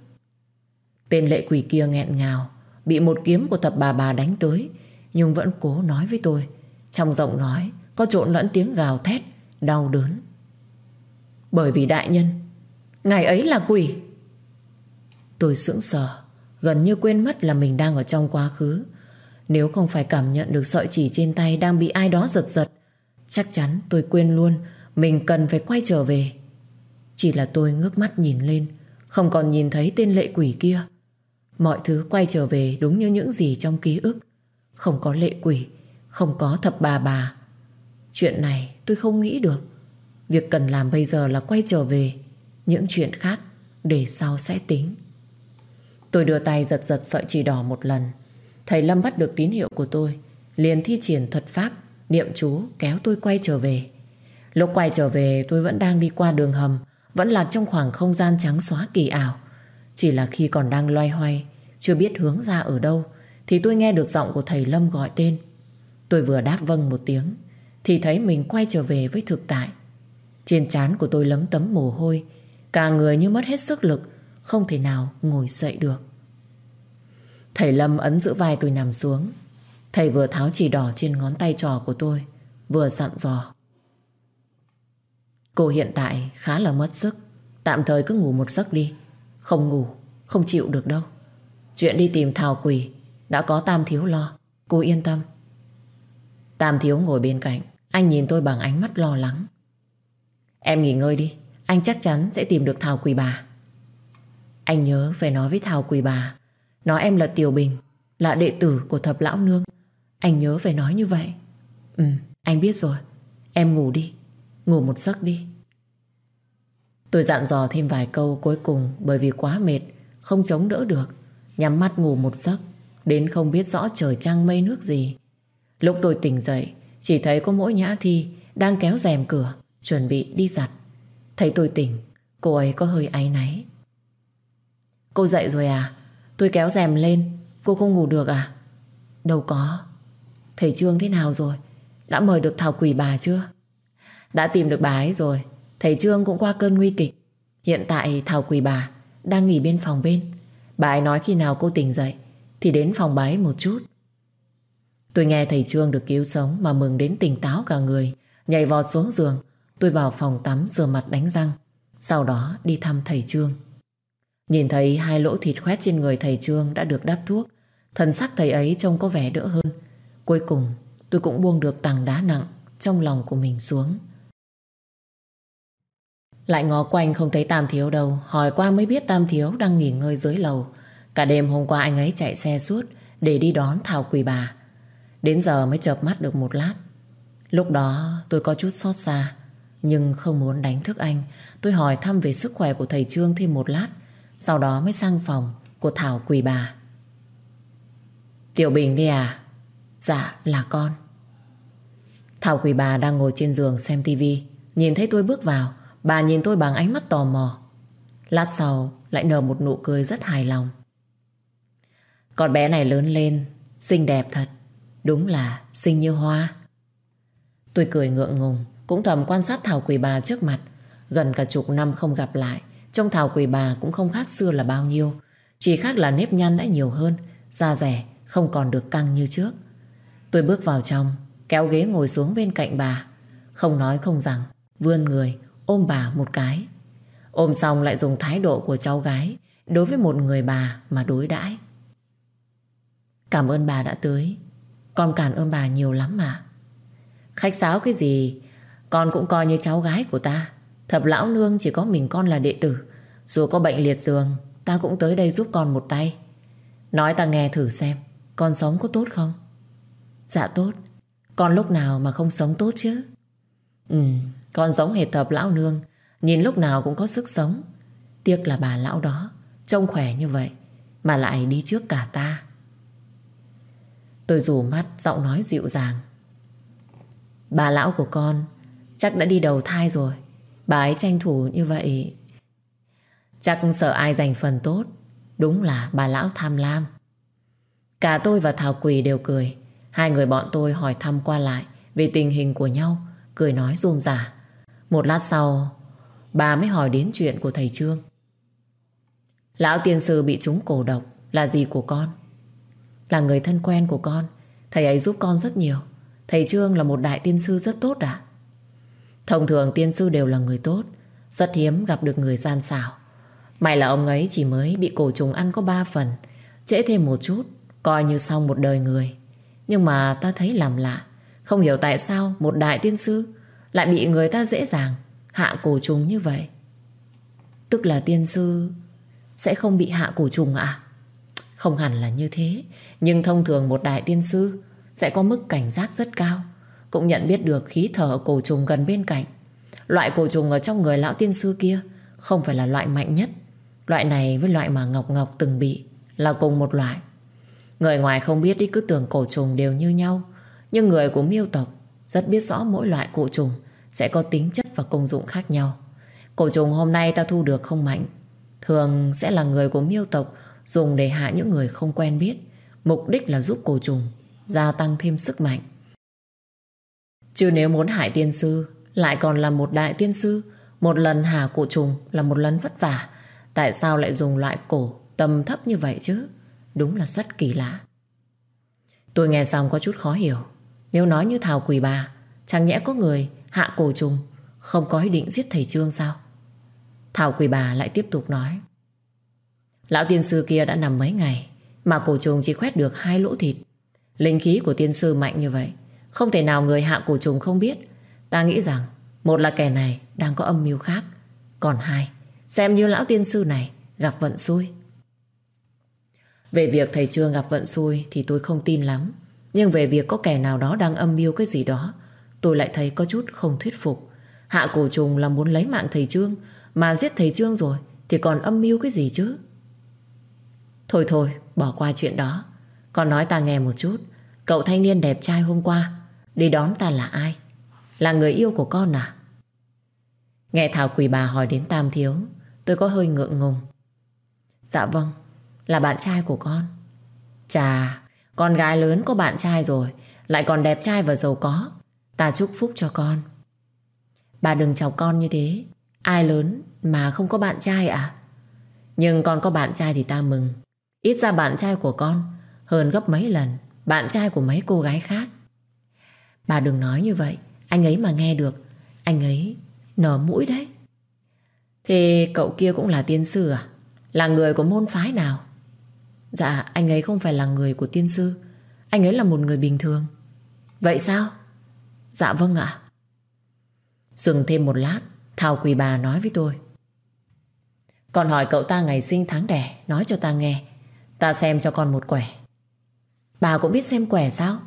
Tên lệ quỷ kia nghẹn ngào, Bị một kiếm của thập bà bà đánh tới, Nhưng vẫn cố nói với tôi. Trong giọng nói, Có trộn lẫn tiếng gào thét, Đau đớn. Bởi vì đại nhân, ngài ấy là quỷ. Tôi sững sờ, Gần như quên mất là mình đang ở trong quá khứ. Nếu không phải cảm nhận được sợi chỉ trên tay Đang bị ai đó giật giật, Chắc chắn tôi quên luôn Mình cần phải quay trở về. Chỉ là tôi ngước mắt nhìn lên, Không còn nhìn thấy tên lệ quỷ kia. Mọi thứ quay trở về đúng như những gì trong ký ức. Không có lệ quỷ, Không có thập bà bà. Chuyện này tôi không nghĩ được. Việc cần làm bây giờ là quay trở về. Những chuyện khác Để sau sẽ tính. Tôi đưa tay giật giật sợi chỉ đỏ một lần. Thầy Lâm bắt được tín hiệu của tôi, Liền thi triển thuật pháp, Niệm chú, kéo tôi quay trở về. Lúc quay trở về, tôi vẫn đang đi qua đường hầm vẫn lạc trong khoảng không gian trắng xóa kỳ ảo. Chỉ là khi còn đang loay hoay, Chưa biết hướng ra ở đâu, Thì tôi nghe được giọng của thầy Lâm gọi tên. Tôi vừa đáp vâng một tiếng, Thì thấy mình quay trở về với thực tại. Trên trán của tôi lấm tấm mồ hôi, Cả người như mất hết sức lực, Không thể nào ngồi dậy được. Thầy Lâm ấn giữ vai tôi nằm xuống. Thầy vừa tháo chỉ đỏ trên ngón tay trò của tôi, Vừa dặn dò. Cô hiện tại khá là mất sức. Tạm thời cứ ngủ một giấc đi. Không ngủ, không chịu được đâu. Chuyện đi tìm Thảo Quỷ Đã có Tam Thiếu lo. Cô yên tâm. Tam Thiếu ngồi bên cạnh. Anh nhìn tôi bằng ánh mắt lo lắng. Em nghỉ ngơi đi. Anh chắc chắn sẽ tìm được Thảo Quỷ bà. Anh nhớ phải nói với Thảo Quỷ bà. Nói em là Tiểu Bình Là đệ tử của thập lão nương. Anh nhớ phải nói như vậy. Ừ anh biết rồi. Em ngủ đi. Ngủ một giấc đi. Tôi dặn dò thêm vài câu cuối cùng Bởi vì quá mệt, Không chống đỡ được. Nhắm mắt ngủ một giấc, Đến không biết rõ trời trăng mây nước gì. Lúc tôi tỉnh dậy, Chỉ thấy có mỗi nhã thi Đang kéo rèm cửa, Chuẩn bị đi giặt. Thấy tôi tỉnh, Cô ấy có hơi áy náy. Cô dậy rồi à? Tôi kéo rèm lên, Cô không ngủ được à? Đâu có. Thầy Trương thế nào rồi? Đã mời được Thảo Quỷ bà chưa? Đã tìm được bà ấy rồi. Thầy Trương cũng qua cơn nguy kịch. Hiện tại Thảo quỳ bà Đang nghỉ bên phòng bên. Bà ấy nói khi nào cô tỉnh dậy, Thì đến phòng bà ấy một chút. Tôi nghe thầy Trương được cứu sống Mà mừng đến tỉnh táo cả người. Nhảy vọt xuống giường, Tôi vào phòng tắm rửa mặt đánh răng. Sau đó đi thăm thầy Trương. Nhìn thấy hai lỗ thịt khoét trên người thầy Trương đã được đắp thuốc, Thần sắc thầy ấy trông có vẻ đỡ hơn. Cuối cùng, tôi cũng buông được tảng đá nặng Trong lòng của mình xuống. Lại ngó quanh không thấy Tam Thiếu đâu, Hỏi qua mới biết Tam Thiếu đang nghỉ ngơi dưới lầu. Cả đêm hôm qua anh ấy chạy xe suốt, Để đi đón Thảo Quỳ Bà. Đến giờ mới chợp mắt được một lát. Lúc đó tôi có chút xót xa, Nhưng không muốn đánh thức anh. Tôi hỏi thăm về sức khỏe của thầy Trương thêm một lát, Sau đó mới sang phòng của Thảo Quỳ Bà. Tiểu Bình đi à? Dạ là con. Thảo Quỳ bà đang ngồi trên giường xem tivi Nhìn thấy tôi bước vào Bà nhìn tôi bằng ánh mắt tò mò. Lát sau, lại nở một nụ cười rất hài lòng. Con bé này lớn lên, Xinh đẹp thật. Đúng là xinh như hoa. Tôi cười ngượng ngùng, Cũng thầm quan sát Thảo Quỳ Bà trước mặt. Gần cả chục năm không gặp lại Trong Thảo Quỳ Bà cũng không khác xưa là bao nhiêu. Chỉ khác là nếp nhăn đã nhiều hơn, Da rẻ, không còn được căng như trước. Tôi bước vào trong, Kéo ghế ngồi xuống bên cạnh bà. Không nói không rằng, Vươn người ôm bà một cái. Ôm xong lại dùng thái độ của cháu gái Đối với một người bà mà đối đãi. Cảm ơn bà đã tới. Con cảm ơn bà nhiều lắm mà Khách sáo cái gì? Con cũng coi như cháu gái của ta. Thập lão nương chỉ có mình con là đệ tử. Dù có bệnh liệt giường, Ta cũng tới đây giúp con một tay. Nói ta nghe thử xem, Con sống có tốt không? Dạ tốt. Con lúc nào mà không sống tốt chứ? Ừ con giống hệt thập lão nương, Nhìn lúc nào cũng có sức sống. Tiếc là bà lão đó, Trông khỏe như vậy, Mà lại đi trước cả ta. Tôi rủ mắt, giọng nói dịu dàng. Bà lão của con, Chắc đã đi đầu thai rồi. Bà ấy tranh thủ như vậy, Chắc sợ ai giành phần tốt. Đúng là bà lão tham lam. Cả tôi và Thảo Quỳ đều cười. Hai người bọn tôi hỏi thăm qua lại Về tình hình của nhau, Cười nói rôm rả. Một lát sau, Bà mới hỏi đến chuyện của thầy Trương. Lão tiên sư bị trúng cổ độc Là gì của con? Là người thân quen của con, Thầy ấy giúp con rất nhiều. Thầy Trương là một đại tiên sư rất tốt à Thông thường tiên sư đều là người tốt, Rất hiếm gặp được người gian xảo. May là ông ấy chỉ mới bị cổ trùng ăn có ba phần, Trễ thêm một chút, Coi như xong một đời người. Nhưng mà ta thấy làm lạ, Không hiểu tại sao một đại tiên sư lại bị người ta dễ dàng Hạ cổ trùng như vậy. Tức là tiên sư Sẽ không bị hạ cổ trùng à Không hẳn là như thế. Nhưng thông thường một đại tiên sư Sẽ có mức cảnh giác rất cao. Cũng nhận biết được khí thở cổ trùng gần bên cạnh. Loại cổ trùng ở trong người lão tiên sư kia Không phải là loại mạnh nhất. Loại này với loại mà Ngọc Ngọc từng bị Là cùng một loại. Người ngoài không biết đi cứ tưởng cổ trùng đều như nhau, Nhưng người của miêu tộc rất biết rõ mỗi loại cổ trùng Sẽ có tính chất và công dụng khác nhau. Cổ trùng hôm nay ta thu được không mạnh. Thường sẽ là người của miêu tộc, Dùng để hạ những người không quen biết. Mục đích là giúp cổ trùng Gia tăng thêm sức mạnh. Chứ nếu muốn hại tiên sư, Lại còn là một đại tiên sư, Một lần hạ cổ trùng là một lần vất vả. Tại sao lại dùng loại cổ tầm thấp như vậy chứ? Đúng là rất kỳ lạ. Tôi nghe xong có chút khó hiểu. Nếu nói như Thảo quỷ bà, Chẳng nhẽ có người hạ cổ trùng, Không có ý định giết thầy Trương sao? Thảo quỷ bà lại tiếp tục nói. Lão tiên sư kia đã nằm mấy ngày, Mà cổ trùng chỉ khoét được hai lỗ thịt. Linh khí của tiên sư mạnh như vậy, Không thể nào người hạ cổ trùng không biết. Ta nghĩ rằng, Một là kẻ này đang có âm mưu khác, Còn hai, Xem như lão tiên sư này gặp vận xui. Về việc thầy Trương gặp vận xui Thì tôi không tin lắm. Nhưng về việc có kẻ nào đó đang âm mưu cái gì đó, Tôi lại thấy có chút không thuyết phục. Hạ cổ trùng là muốn lấy mạng thầy Trương, Mà giết thầy Trương rồi Thì còn âm mưu cái gì chứ? Thôi thôi, bỏ qua chuyện đó. Còn nói ta nghe một chút. Cậu thanh niên đẹp trai hôm qua, Đi đón ta là ai? Là người yêu của con à? Nghe Thảo quỷ bà hỏi đến Tam Thiếu, Tôi có hơi ngượng ngùng. Dạ vâng Là bạn trai của con. Chà con gái lớn có bạn trai rồi, Lại còn đẹp trai và giàu có. Ta chúc phúc cho con. Bà đừng chọc con như thế. Ai lớn mà không có bạn trai à Nhưng con có bạn trai thì ta mừng. Ít ra bạn trai của con Hơn gấp mấy lần Bạn trai của mấy cô gái khác. Bà đừng nói như vậy. Anh ấy mà nghe được, Anh ấy nở mũi đấy. Thì cậu kia cũng là tiên sư à? Là người của môn phái nào? Dạ anh ấy không phải là người của tiên sư. Anh ấy là một người bình thường. Vậy sao? Dạ vâng ạ. Dừng thêm một lát, Thảo quỳ bà nói với tôi. Còn hỏi cậu ta ngày sinh tháng đẻ, Nói cho ta nghe. Ta xem cho con một quẻ. Bà cũng biết xem quẻ sao?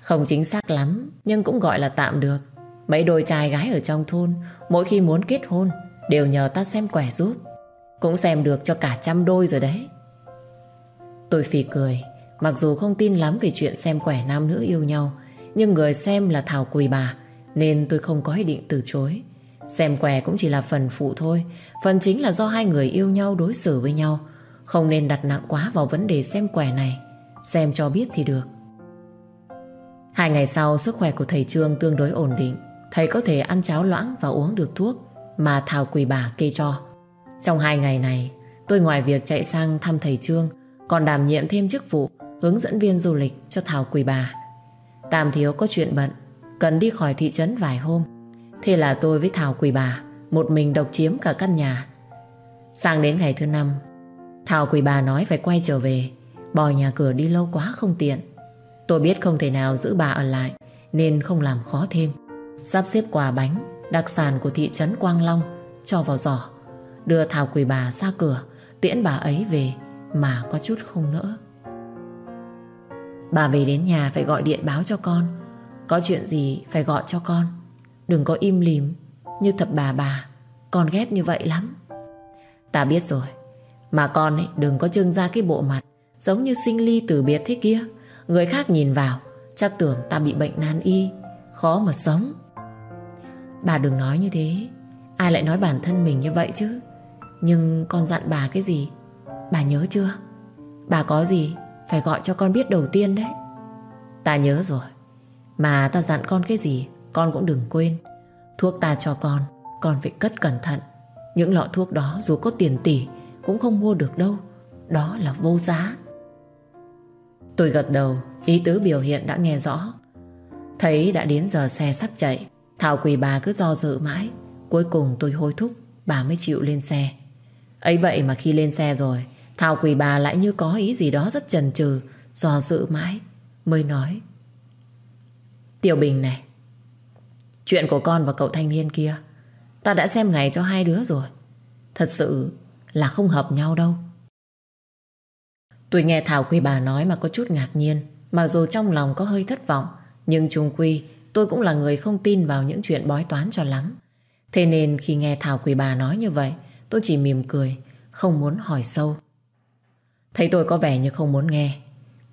Không chính xác lắm, Nhưng cũng gọi là tạm được. Mấy đôi trai gái ở trong thôn, Mỗi khi muốn kết hôn, Đều nhờ ta xem quẻ giúp. Cũng xem được cho cả trăm đôi rồi đấy. Tôi phì cười. Mặc dù không tin lắm về chuyện xem quẻ nam nữ yêu nhau, Nhưng người xem là Thảo Quỳ bà, Nên tôi không có ý định từ chối. Xem quẻ cũng chỉ là phần phụ thôi, Phần chính là do hai người yêu nhau đối xử với nhau. Không nên đặt nặng quá vào vấn đề xem quẻ này. Xem cho biết thì được. Hai ngày sau, sức khỏe của thầy Trương tương đối ổn định. Thầy có thể ăn cháo loãng và uống được thuốc Mà Thảo quỳ bà kê cho. Trong hai ngày này, Tôi ngoài việc chạy sang thăm thầy Trương còn đảm nhiệm thêm chức vụ Hướng dẫn viên du lịch cho Thảo quỳ bà. Tam thiếu có chuyện bận, Cần đi khỏi thị trấn vài hôm. Thế là tôi với Thảo quỳ bà Một mình độc chiếm cả căn nhà. Sang đến ngày thứ năm, Thảo quỳ bà nói phải quay trở về Bò nhà cửa đi lâu quá không tiện. Tôi biết không thể nào giữ bà ở lại, Nên không làm khó thêm. Sắp xếp quà bánh, Đặc sản của thị trấn Quang Long Cho vào giỏ, Đưa Thảo quỳ bà ra cửa, Tiễn bà ấy về mà có chút không nỡ. Bà về đến nhà phải gọi điện báo cho con. Có chuyện gì phải gọi cho con. Đừng có im lìm, Như thập bà bà. Con ghét như vậy lắm. Ta biết rồi, Mà con ấy đừng có trưng ra cái bộ mặt Giống như sinh ly từ biệt thế kia. Người khác nhìn vào, Chắc tưởng ta bị bệnh nan y, Khó mà sống. Bà đừng nói như thế, Ai lại nói bản thân mình như vậy chứ? Nhưng con dặn bà cái gì? Bà nhớ chưa? Bà có gì phải gọi cho con biết đầu tiên đấy. Ta nhớ rồi. Mà ta dặn con cái gì, Con cũng đừng quên. Thuốc ta cho con Con phải cất cẩn thận. Những lọ thuốc đó dù có tiền tỷ Cũng không mua được đâu. Đó là vô giá. Tôi gật đầu, Ý tứ biểu hiện đã nghe rõ. Thấy đã đến giờ xe sắp chạy, Thảo quỳ bà cứ do dự mãi. Cuối cùng tôi hối thúc Bà mới chịu lên xe. Ấy vậy mà khi lên xe rồi Thảo quỷ bà lại như có ý gì đó rất chần chừ, Do dự mãi, Mới nói. Tiểu Bình này, Chuyện của con và cậu thanh niên kia, Ta đã xem ngày cho hai đứa rồi. Thật sự là không hợp nhau đâu. Tôi nghe Thảo Quy bà nói mà có chút ngạc nhiên, Mặc dù trong lòng có hơi thất vọng, Nhưng chung quy, tôi cũng là người không tin vào những chuyện bói toán cho lắm. Thế nên khi nghe Thảo Quỳ bà nói như vậy, Tôi chỉ mỉm cười, Không muốn hỏi sâu. Thấy tôi có vẻ như không muốn nghe.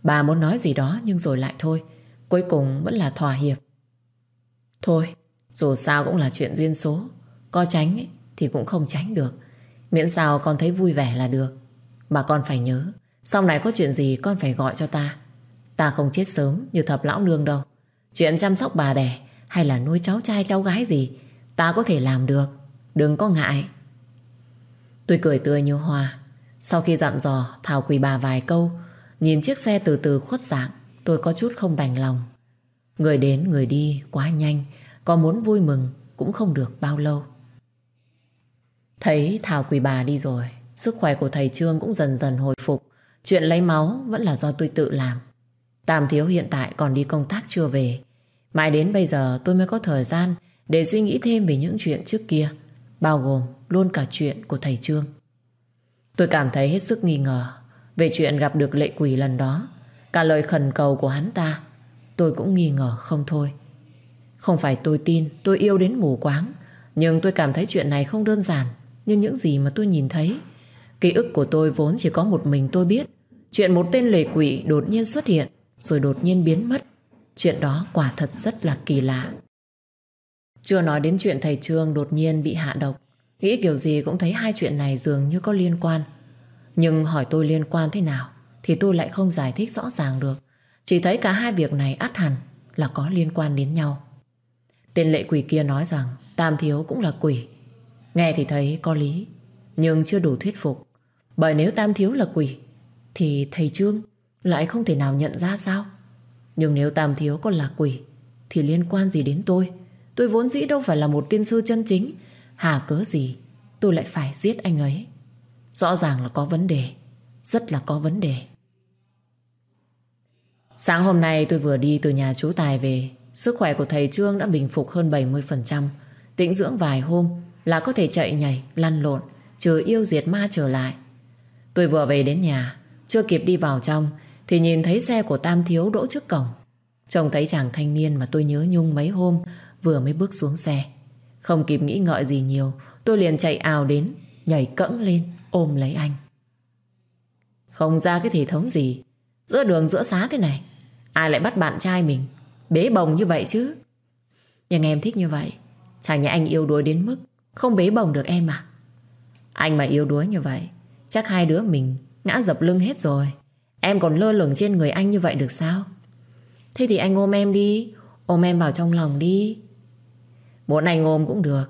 Bà muốn nói gì đó nhưng rồi lại thôi. Cuối cùng vẫn là thỏa hiệp. Thôi Dù sao cũng là chuyện duyên số. Có tránh ấy, thì cũng không tránh được. Miễn sao con thấy vui vẻ là được. Mà con phải nhớ Sau này có chuyện gì con phải gọi cho ta. Ta không chết sớm như thập lão nương đâu. Chuyện chăm sóc bà đẻ Hay là nuôi cháu trai cháu gái gì Ta có thể làm được. Đừng có ngại. Tôi cười tươi như hoa. Sau khi dặn dò, Thảo quỳ bà vài câu, Nhìn chiếc xe từ từ khuất dạng, Tôi có chút không đành lòng. Người đến, người đi, quá nhanh, Có muốn vui mừng cũng không được bao lâu. Thấy Thảo quỳ bà đi rồi, Sức khỏe của thầy Trương cũng dần dần hồi phục. Chuyện lấy máu vẫn là do tôi tự làm. Tam thiếu hiện tại còn đi công tác chưa về. Mãi đến bây giờ tôi mới có thời gian Để suy nghĩ thêm về những chuyện trước kia, Bao gồm luôn cả chuyện của thầy Trương. Tôi cảm thấy hết sức nghi ngờ Về chuyện gặp được lệ quỷ lần đó. Cả lời khẩn cầu của hắn ta, Tôi cũng nghi ngờ không thôi. Không phải tôi tin Tôi yêu đến mù quáng, Nhưng tôi cảm thấy chuyện này không đơn giản Như những gì mà tôi nhìn thấy. Ký ức của tôi vốn chỉ có một mình tôi biết, Chuyện một tên lệ quỷ đột nhiên xuất hiện, Rồi đột nhiên biến mất. Chuyện đó quả thật rất là kỳ lạ. Chưa nói đến chuyện thầy Trương đột nhiên bị hạ độc. Nghĩ kiểu gì cũng thấy hai chuyện này dường như có liên quan. Nhưng hỏi tôi liên quan thế nào, Thì tôi lại không giải thích rõ ràng được. Chỉ thấy cả hai việc này ắt hẳn Là có liên quan đến nhau. Tên lệ quỷ kia nói rằng Tam thiếu cũng là quỷ. Nghe thì thấy có lý, Nhưng chưa đủ thuyết phục. Bởi nếu Tam thiếu là quỷ, Thì thầy Trương lại không thể nào nhận ra sao? Nhưng nếu Tam thiếu còn là quỷ, Thì liên quan gì đến tôi? Tôi vốn dĩ đâu phải là một tiên sư chân chính Hà cớ gì? Tôi lại phải giết anh ấy. Rõ ràng là có vấn đề. Rất là có vấn đề. Sáng hôm nay tôi vừa đi từ nhà chú Tài về. Sức khỏe của thầy Trương đã bình phục hơn 70% Tĩnh dưỡng vài hôm Là có thể chạy nhảy, lăn lộn Trừ yêu diệt ma trở lại. Tôi vừa về đến nhà Chưa kịp đi vào trong Thì nhìn thấy xe của Tam Thiếu đỗ trước cổng. Trông thấy chàng thanh niên mà tôi nhớ nhung mấy hôm Vừa mới bước xuống xe. Không kịp nghĩ ngợi gì nhiều, Tôi liền chạy ào đến, Nhảy cẫng lên, ôm lấy anh. Không ra cái thể thống gì, Giữa đường giữa xá thế này, Ai lại bắt bạn trai mình, Bế bồng như vậy chứ? Nhưng em thích như vậy Chẳng nhẽ anh yêu đuối đến mức Không bế bồng được em à? Anh mà yêu đuối như vậy, Chắc hai đứa mình ngã dập lưng hết rồi. Em còn lơ lửng trên người anh như vậy được sao? Thế thì anh ôm em đi, Ôm em vào trong lòng đi. Muốn anh ôm cũng được.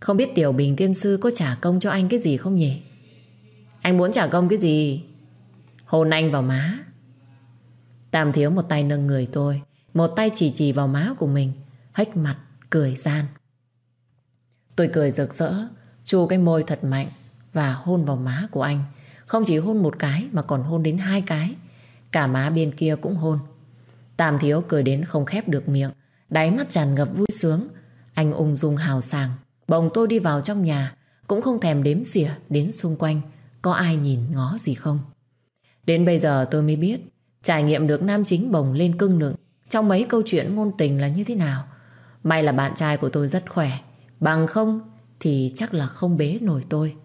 Không biết Tiểu Bình Tiên Sư có trả công cho anh cái gì không nhỉ? Anh muốn trả công cái gì? Hôn anh vào má. Tam thiếu một tay nâng người tôi Một tay chỉ chỉ vào má của mình Hách mặt, cười gian. Tôi cười rực rỡ Chu cái môi thật mạnh Và hôn vào má của anh. Không chỉ hôn một cái mà còn hôn đến hai cái. Cả má bên kia cũng hôn. Tam thiếu cười đến không khép được miệng Đáy mắt tràn ngập vui sướng anh ung dung hào sảng Bồng tôi đi vào trong nhà, Cũng không thèm đếm xỉa đến xung quanh, Có ai nhìn ngó gì không? Đến bây giờ tôi mới biết, Trải nghiệm được nam chính bồng lên cưng nựng, Trong mấy câu chuyện ngôn tình là như thế nào. May là bạn trai của tôi rất khỏe, Bằng không Thì chắc là không bế nổi tôi.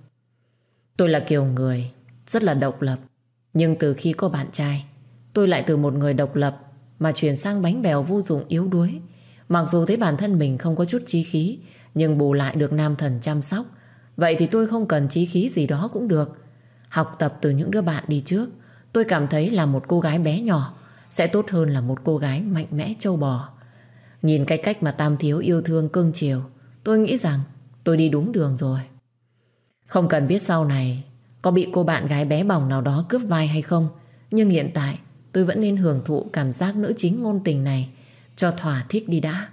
Tôi là kiểu người Rất là độc lập, Nhưng từ khi có bạn trai, Tôi lại từ một người độc lập Mà chuyển sang bánh bèo vô dụng yếu đuối. Mặc dù thấy bản thân mình không có chút trí khí, Nhưng bù lại được nam thần chăm sóc, Vậy thì tôi không cần trí khí gì đó cũng được. Học tập từ những đứa bạn đi trước, Tôi cảm thấy là một cô gái bé nhỏ, Sẽ tốt hơn là một cô gái mạnh mẽ trâu bò. Nhìn cái cách mà Tam Thiếu yêu thương cưng chiều, Tôi nghĩ rằng tôi đi đúng đường rồi. Không cần biết sau này Có bị cô bạn gái bé bỏng nào đó cướp vai hay không, Nhưng hiện tại Tôi vẫn nên hưởng thụ cảm giác nữ chính ngôn tình này cho thỏa thích đi đã.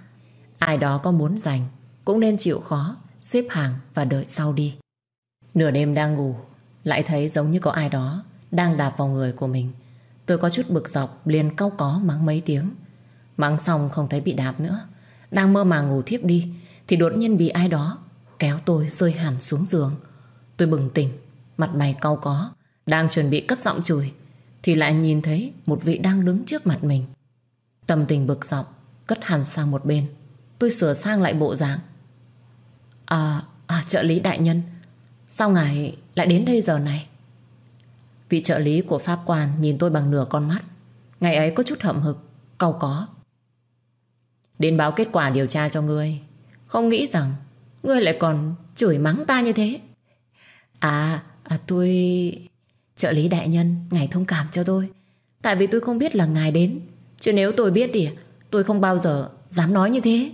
Ai đó có muốn giành, Cũng nên chịu khó, Xếp hàng và đợi sau đi. Nửa đêm đang ngủ, Lại thấy giống như có ai đó Đang đạp vào người của mình. Tôi có chút bực dọc, liền cau có mắng mấy tiếng. Mắng xong không thấy bị đạp nữa. Đang mơ màng ngủ thiếp đi, Thì đột nhiên bị ai đó Kéo tôi rơi hẳn xuống giường. Tôi bừng tỉnh, Mặt mày cau có, Đang chuẩn bị cất giọng chửi, Thì lại nhìn thấy một vị đang đứng trước mặt mình. Tâm tình bực dọc Cất hẳn sang một bên. Tôi sửa sang lại bộ dạng. À, à trợ lý đại nhân Sao ngài lại đến đây giờ này? Vị trợ lý của pháp quan Nhìn tôi bằng nửa con mắt. Ngày ấy có chút hậm hực cầu có. Đến báo kết quả điều tra cho ngươi. Không nghĩ rằng Ngươi lại còn chửi mắng ta như thế. À, à tôi Trợ lý đại nhân Ngài thông cảm cho tôi. Tại vì tôi không biết là ngài đến Chứ nếu tôi biết thì tôi không bao giờ dám nói như thế.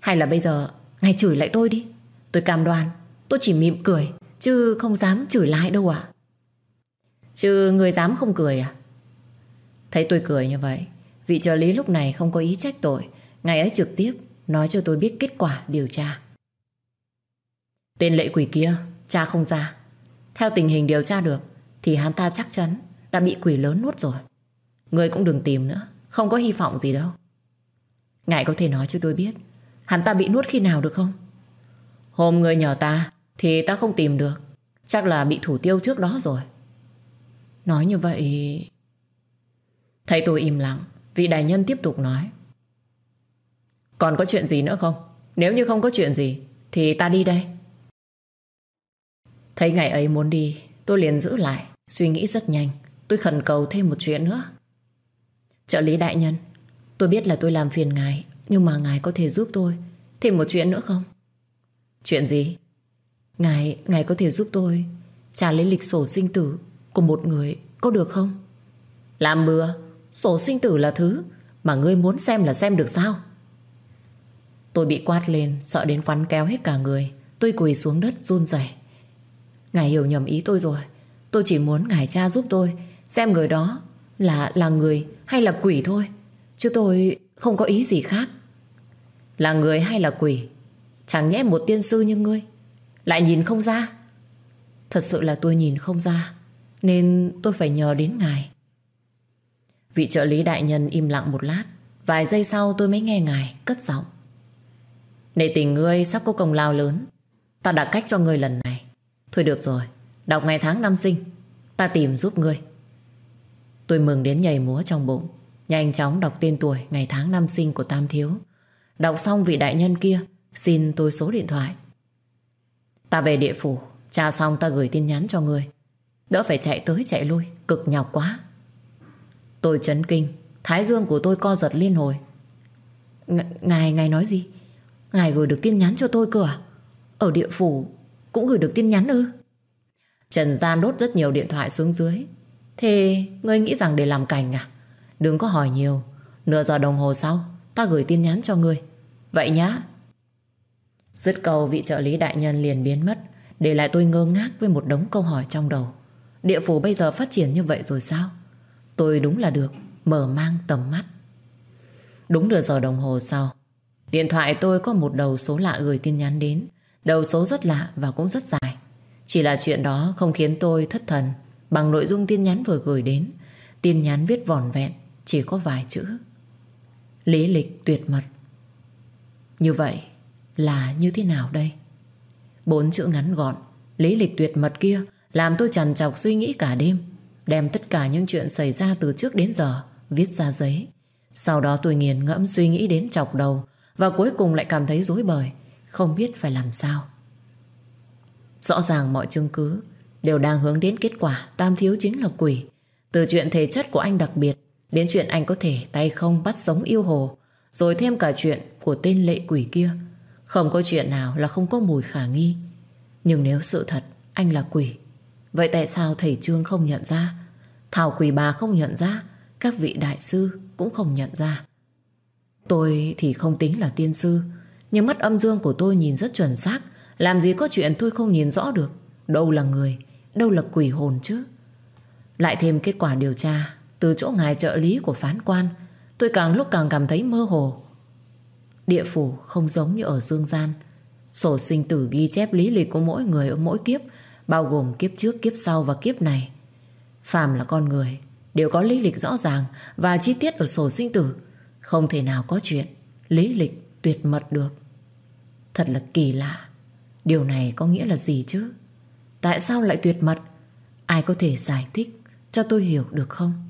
Hay là bây giờ, Ngài chửi lại tôi đi. Tôi cam đoan, tôi chỉ mỉm cười, Chứ không dám chửi lại đâu ạ. Chứ người dám không cười à? Thấy tôi cười như vậy, Vị trợ lý lúc này không có ý trách tội. Ngài ấy trực tiếp Nói cho tôi biết kết quả điều tra. Tên lệ quỷ kia, Cha không ra. Theo tình hình điều tra được, Thì hắn ta chắc chắn đã bị quỷ lớn nuốt rồi. Người cũng đừng tìm nữa, Không có hy vọng gì đâu. Ngài có thể nói cho tôi biết, Hắn ta bị nuốt khi nào được không? Hôm người nhờ ta, Thì ta không tìm được. Chắc là bị thủ tiêu trước đó rồi. Nói như vậy, Thấy tôi im lặng, Vị đại nhân tiếp tục nói. Còn có chuyện gì nữa không? Nếu như không có chuyện gì, Thì ta đi đây. Thấy ngày ấy muốn đi, Tôi liền giữ lại, Suy nghĩ rất nhanh. Tôi khẩn cầu thêm một chuyện nữa. Trợ lý đại nhân Tôi biết là tôi làm phiền ngài Nhưng mà ngài có thể giúp tôi. Thêm một chuyện nữa không? Chuyện gì? Ngài, ngài có thể giúp tôi Trả lấy lịch sổ sinh tử Của một người có được không? Làm bừa? Sổ sinh tử là thứ Mà ngươi muốn xem là xem được sao? Tôi bị quát lên Sợ đến vắn kéo hết cả người. Tôi quỳ xuống đất run rẩy. Ngài hiểu nhầm ý tôi rồi. Tôi chỉ muốn ngài cha giúp tôi Xem người đó là là người hay là quỷ thôi Chứ tôi không có ý gì khác. Là người hay là quỷ? Chẳng nhẽ một tiên sư như ngươi Lại nhìn không ra? Thật sự là tôi nhìn không ra, Nên tôi phải nhờ đến ngài. Vị trợ lý đại nhân im lặng một lát, Vài giây sau tôi mới nghe ngài cất giọng. Nệ tình ngươi sắp có công lao lớn, Ta đặt cách cho ngươi lần này. Thôi được rồi, Đọc ngày tháng năm sinh, Ta tìm giúp ngươi. Tôi mừng đến nhảy múa trong bụng. Nhanh chóng đọc tên tuổi Ngày tháng năm sinh của Tam Thiếu. Đọc xong vị đại nhân kia Xin tôi số điện thoại. Ta về địa phủ Tra xong ta gửi tin nhắn cho người. Đỡ phải chạy tới chạy lui Cực nhọc quá. Tôi chấn kinh Thái dương của tôi co giật liên hồi. Ng Ngài, ngài nói gì? Ngài gửi được tin nhắn cho tôi cơ à? Ở địa phủ cũng gửi được tin nhắn ư? Trần Gian đốt rất nhiều điện thoại xuống dưới. Thế ngươi nghĩ rằng để làm cảnh à? Đừng có hỏi nhiều. Nửa giờ đồng hồ sau, Ta gửi tin nhắn cho ngươi. Vậy nhá. Dứt câu, vị trợ lý đại nhân liền biến mất, Để lại tôi ngơ ngác với một đống câu hỏi trong đầu. Địa phủ bây giờ phát triển như vậy rồi sao? Tôi đúng là được, Mở mang tầm mắt. Đúng nửa giờ đồng hồ sau, Điện thoại tôi có một đầu số lạ gửi tin nhắn đến. Đầu số rất lạ và cũng rất dài. Chỉ là chuyện đó không khiến tôi thất thần Bằng nội dung tin nhắn vừa gửi đến. Tin nhắn viết vòn vẹn. Chỉ có vài chữ. Lý lịch tuyệt mật. Như vậy là như thế nào đây? Bốn chữ ngắn gọn, Lý lịch tuyệt mật kia Làm tôi trằn trọc suy nghĩ cả đêm, Đem tất cả những chuyện xảy ra từ trước đến giờ Viết ra giấy. Sau đó tôi nghiền ngẫm suy nghĩ đến chọc đầu Và cuối cùng lại cảm thấy rối bời, Không biết phải làm sao. Rõ ràng mọi chứng cứ Đều đang hướng đến kết quả Tam thiếu chính là quỷ. Từ chuyện thể chất của anh đặc biệt Đến chuyện anh có thể tay không bắt sống yêu hồ, Rồi thêm cả chuyện của tên lệ quỷ kia. Không có chuyện nào là không có mùi khả nghi. Nhưng nếu sự thật, Anh là quỷ, Vậy tại sao thầy Trương không nhận ra? Thảo quỷ bà không nhận ra, Các vị đại sư cũng không nhận ra. Tôi thì không tính là tiên sư, Nhưng mắt âm dương của tôi nhìn rất chuẩn xác. Làm gì có chuyện tôi không nhìn rõ được. Đâu là người, Đâu là quỷ hồn chứ? Lại thêm kết quả điều tra. Từ chỗ ngài trợ lý của phán quan Tôi càng lúc càng cảm thấy mơ hồ. Địa phủ không giống như ở dương gian. Sổ sinh tử ghi chép lý lịch của mỗi người ở mỗi kiếp Bao gồm kiếp trước, kiếp sau và kiếp này. Phàm là con người Đều có lý lịch rõ ràng Và chi tiết ở sổ sinh tử. Không thể nào có chuyện Lý lịch tuyệt mật được. Thật là kỳ lạ. Điều này có nghĩa là gì chứ? Tại sao lại tuyệt mật? Ai có thể giải thích cho tôi hiểu được không?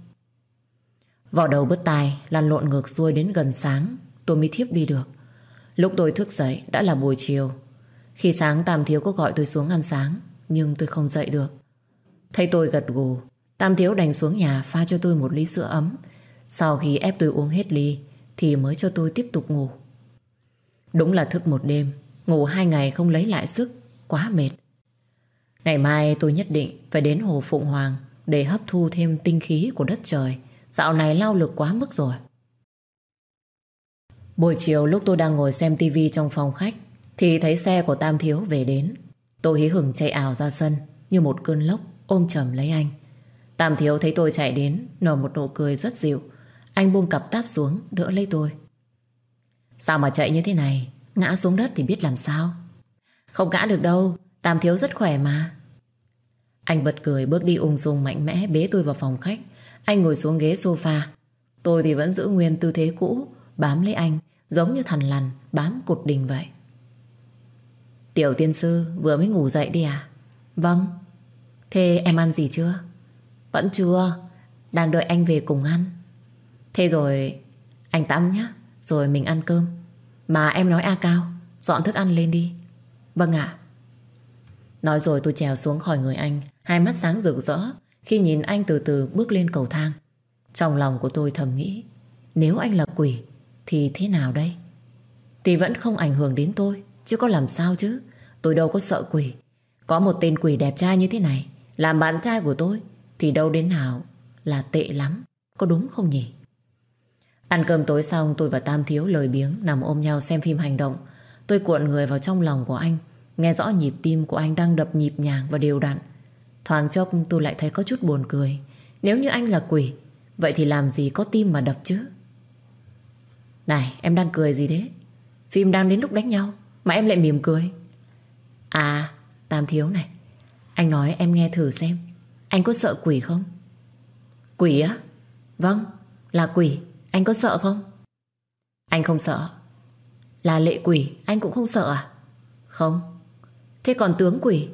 Vỏ đầu bứt tai, Lăn lộn ngược xuôi đến gần sáng. Tôi mới thiếp đi được. Lúc tôi thức dậy, đã là buổi chiều. Khi sáng Tam Thiếu có gọi tôi xuống ăn sáng, Nhưng tôi không dậy được. Thấy tôi gật gù, Tam Thiếu đành xuống nhà pha cho tôi một ly sữa ấm. Sau khi ép tôi uống hết ly, Thì mới cho tôi tiếp tục ngủ. Đúng là thức một đêm, Ngủ hai ngày không lấy lại sức, Quá mệt. Ngày mai tôi nhất định phải đến Hồ Phụng Hoàng Để hấp thu thêm tinh khí của đất trời. Dạo này lao lực quá mức rồi. Buổi chiều lúc tôi đang ngồi xem tivi trong phòng khách, Thì thấy xe của Tam Thiếu về đến. Tôi hí hửng chạy ảo ra sân, Như một cơn lốc, ôm chầm lấy anh. Tam Thiếu thấy tôi chạy đến, Nở một nụ cười rất dịu. Anh buông cặp táp xuống, đỡ lấy tôi. Sao mà chạy như thế này? Ngã xuống đất thì biết làm sao? Không ngã được đâu, Tam Thiếu rất khỏe mà. Anh bật cười bước đi ung dung mạnh mẽ Bế tôi vào phòng khách. Anh ngồi xuống ghế sofa. Tôi thì vẫn giữ nguyên tư thế cũ, Bám lấy anh, Giống như thằn lằn, bám cột đình vậy. Tiểu tiên sư vừa mới ngủ dậy đi à? Vâng. Thế em ăn gì chưa? Vẫn chưa. Đang đợi anh về cùng ăn. Thế rồi, anh tắm nhé Rồi mình ăn cơm. Mà em nói A Cao, Dọn thức ăn lên đi. Vâng ạ. Nói rồi tôi trèo xuống khỏi người anh, Hai mắt sáng rực rỡ khi nhìn anh từ từ bước lên cầu thang. Trong lòng của tôi thầm nghĩ, Nếu anh là quỷ, Thì thế nào đây? Thì vẫn không ảnh hưởng đến tôi, Chứ có làm sao chứ? Tôi đâu có sợ quỷ. Có một tên quỷ đẹp trai như thế này, Làm bạn trai của tôi, Thì đâu đến nào là tệ lắm. Có đúng không nhỉ? Ăn cơm tối xong, tôi và Tam Thiếu lời biếng Nằm ôm nhau xem phim hành động. Tôi cuộn người vào trong lòng của anh, Nghe rõ nhịp tim của anh đang đập nhịp nhàng và đều đặn. Thoáng chốc tôi lại thấy có chút buồn cười. Nếu như anh là quỷ, Vậy thì làm gì có tim mà đập chứ? Này, em đang cười gì thế? Phim đang đến lúc đánh nhau, Mà em lại mỉm cười. À Tam Thiếu này, Anh nói em nghe thử xem. Anh có sợ quỷ không? Quỷ á? Vâng là quỷ. Anh có sợ không? Anh không sợ. Là lệ quỷ, anh cũng không sợ à? Không. Thế còn tướng quỷ?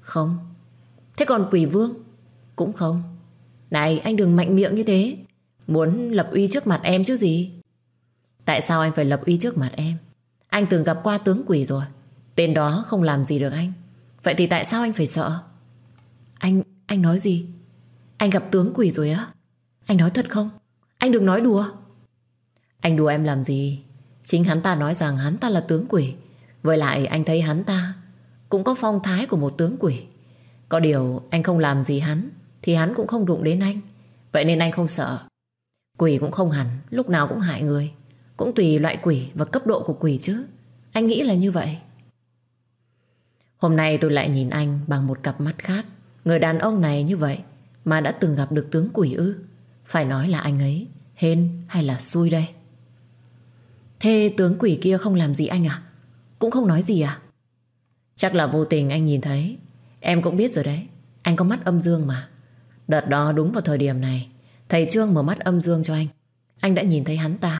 Không. Thế còn quỷ vương? Cũng không. Này anh đừng mạnh miệng như thế. Muốn lập uy trước mặt em chứ gì? Tại sao anh phải lập uy trước mặt em? Anh từng gặp qua tướng quỷ rồi. Tên đó không làm gì được anh. Vậy thì tại sao anh phải sợ? Anh, anh nói gì? Anh gặp tướng quỷ rồi á? Anh nói thật không? Anh đừng nói đùa. Anh đùa em làm gì? Chính hắn ta nói rằng hắn ta là tướng quỷ. Với lại anh thấy hắn ta cũng có phong thái của một tướng quỷ. Có điều anh không làm gì hắn thì hắn cũng không đụng đến anh. Vậy nên anh không sợ. Quỷ cũng không hẳn, lúc nào cũng hại người. Cũng tùy loại quỷ và cấp độ của quỷ chứ. Anh nghĩ là như vậy. Hôm nay tôi lại nhìn anh bằng một cặp mắt khác. Người đàn ông này như vậy mà đã từng gặp được tướng quỷ ư. Phải nói là anh ấy hên hay là xui đây. Thế tướng quỷ kia không làm gì anh à? Cũng không nói gì à? Chắc là vô tình anh nhìn thấy. Em cũng biết rồi đấy. Anh có mắt âm dương mà. Đợt đó đúng vào thời điểm này, Thầy Trương mở mắt âm dương cho anh. Anh đã nhìn thấy hắn ta.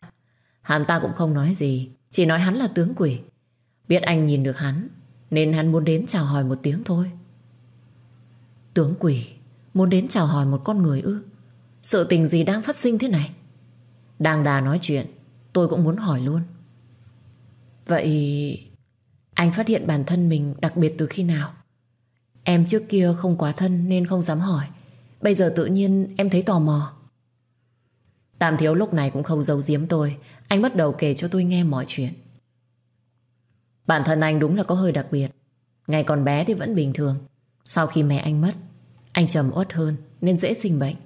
Hắn ta cũng không nói gì, Chỉ nói hắn là tướng quỷ. Biết anh nhìn được hắn, Nên hắn muốn đến chào hỏi một tiếng thôi. Tướng quỷ, Muốn đến chào hỏi một con người ư? Sự tình gì đang phát sinh thế này? Đang đà nói chuyện, Tôi cũng muốn hỏi luôn. Vậy Anh phát hiện bản thân mình đặc biệt từ khi nào? Em trước kia không quá thân Nên không dám hỏi. Bây giờ tự nhiên em thấy tò mò. Tam thiếu lúc này cũng không giấu giếm tôi. Anh bắt đầu kể cho tôi nghe mọi chuyện. Bản thân anh đúng là có hơi đặc biệt. Ngày còn bé thì vẫn bình thường. Sau khi mẹ anh mất, Anh trầm uất hơn nên dễ sinh bệnh.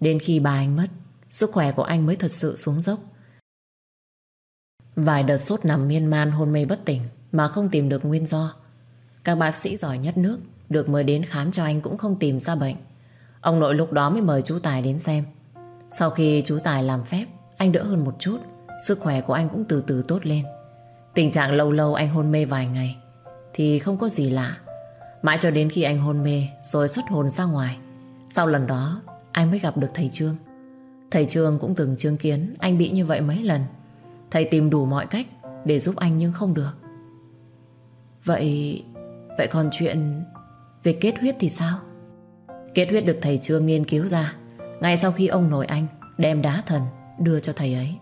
Đến khi bà anh mất, Sức khỏe của anh mới thật sự xuống dốc. Vài đợt sốt nằm miên man hôn mê bất tỉnh Mà không tìm được nguyên do. Các bác sĩ giỏi nhất nước được mời đến khám cho anh cũng không tìm ra bệnh. Ông nội lúc đó mới mời chú Tài đến xem. Sau khi chú Tài làm phép, Anh đỡ hơn một chút. Sức khỏe của anh cũng từ từ tốt lên. Tình trạng lâu lâu anh hôn mê vài ngày, Thì không có gì lạ. Mãi cho đến khi anh hôn mê, Rồi xuất hồn ra ngoài. Sau lần đó, anh mới gặp được thầy Trương. Thầy Trương cũng từng chứng kiến Anh bị như vậy mấy lần. Thầy tìm đủ mọi cách để giúp anh nhưng không được. Vậy Vậy còn chuyện về kết huyết thì sao? Kết huyết được thầy Trương nghiên cứu ra Ngay sau khi ông nội anh Đem đá thần đưa cho thầy ấy.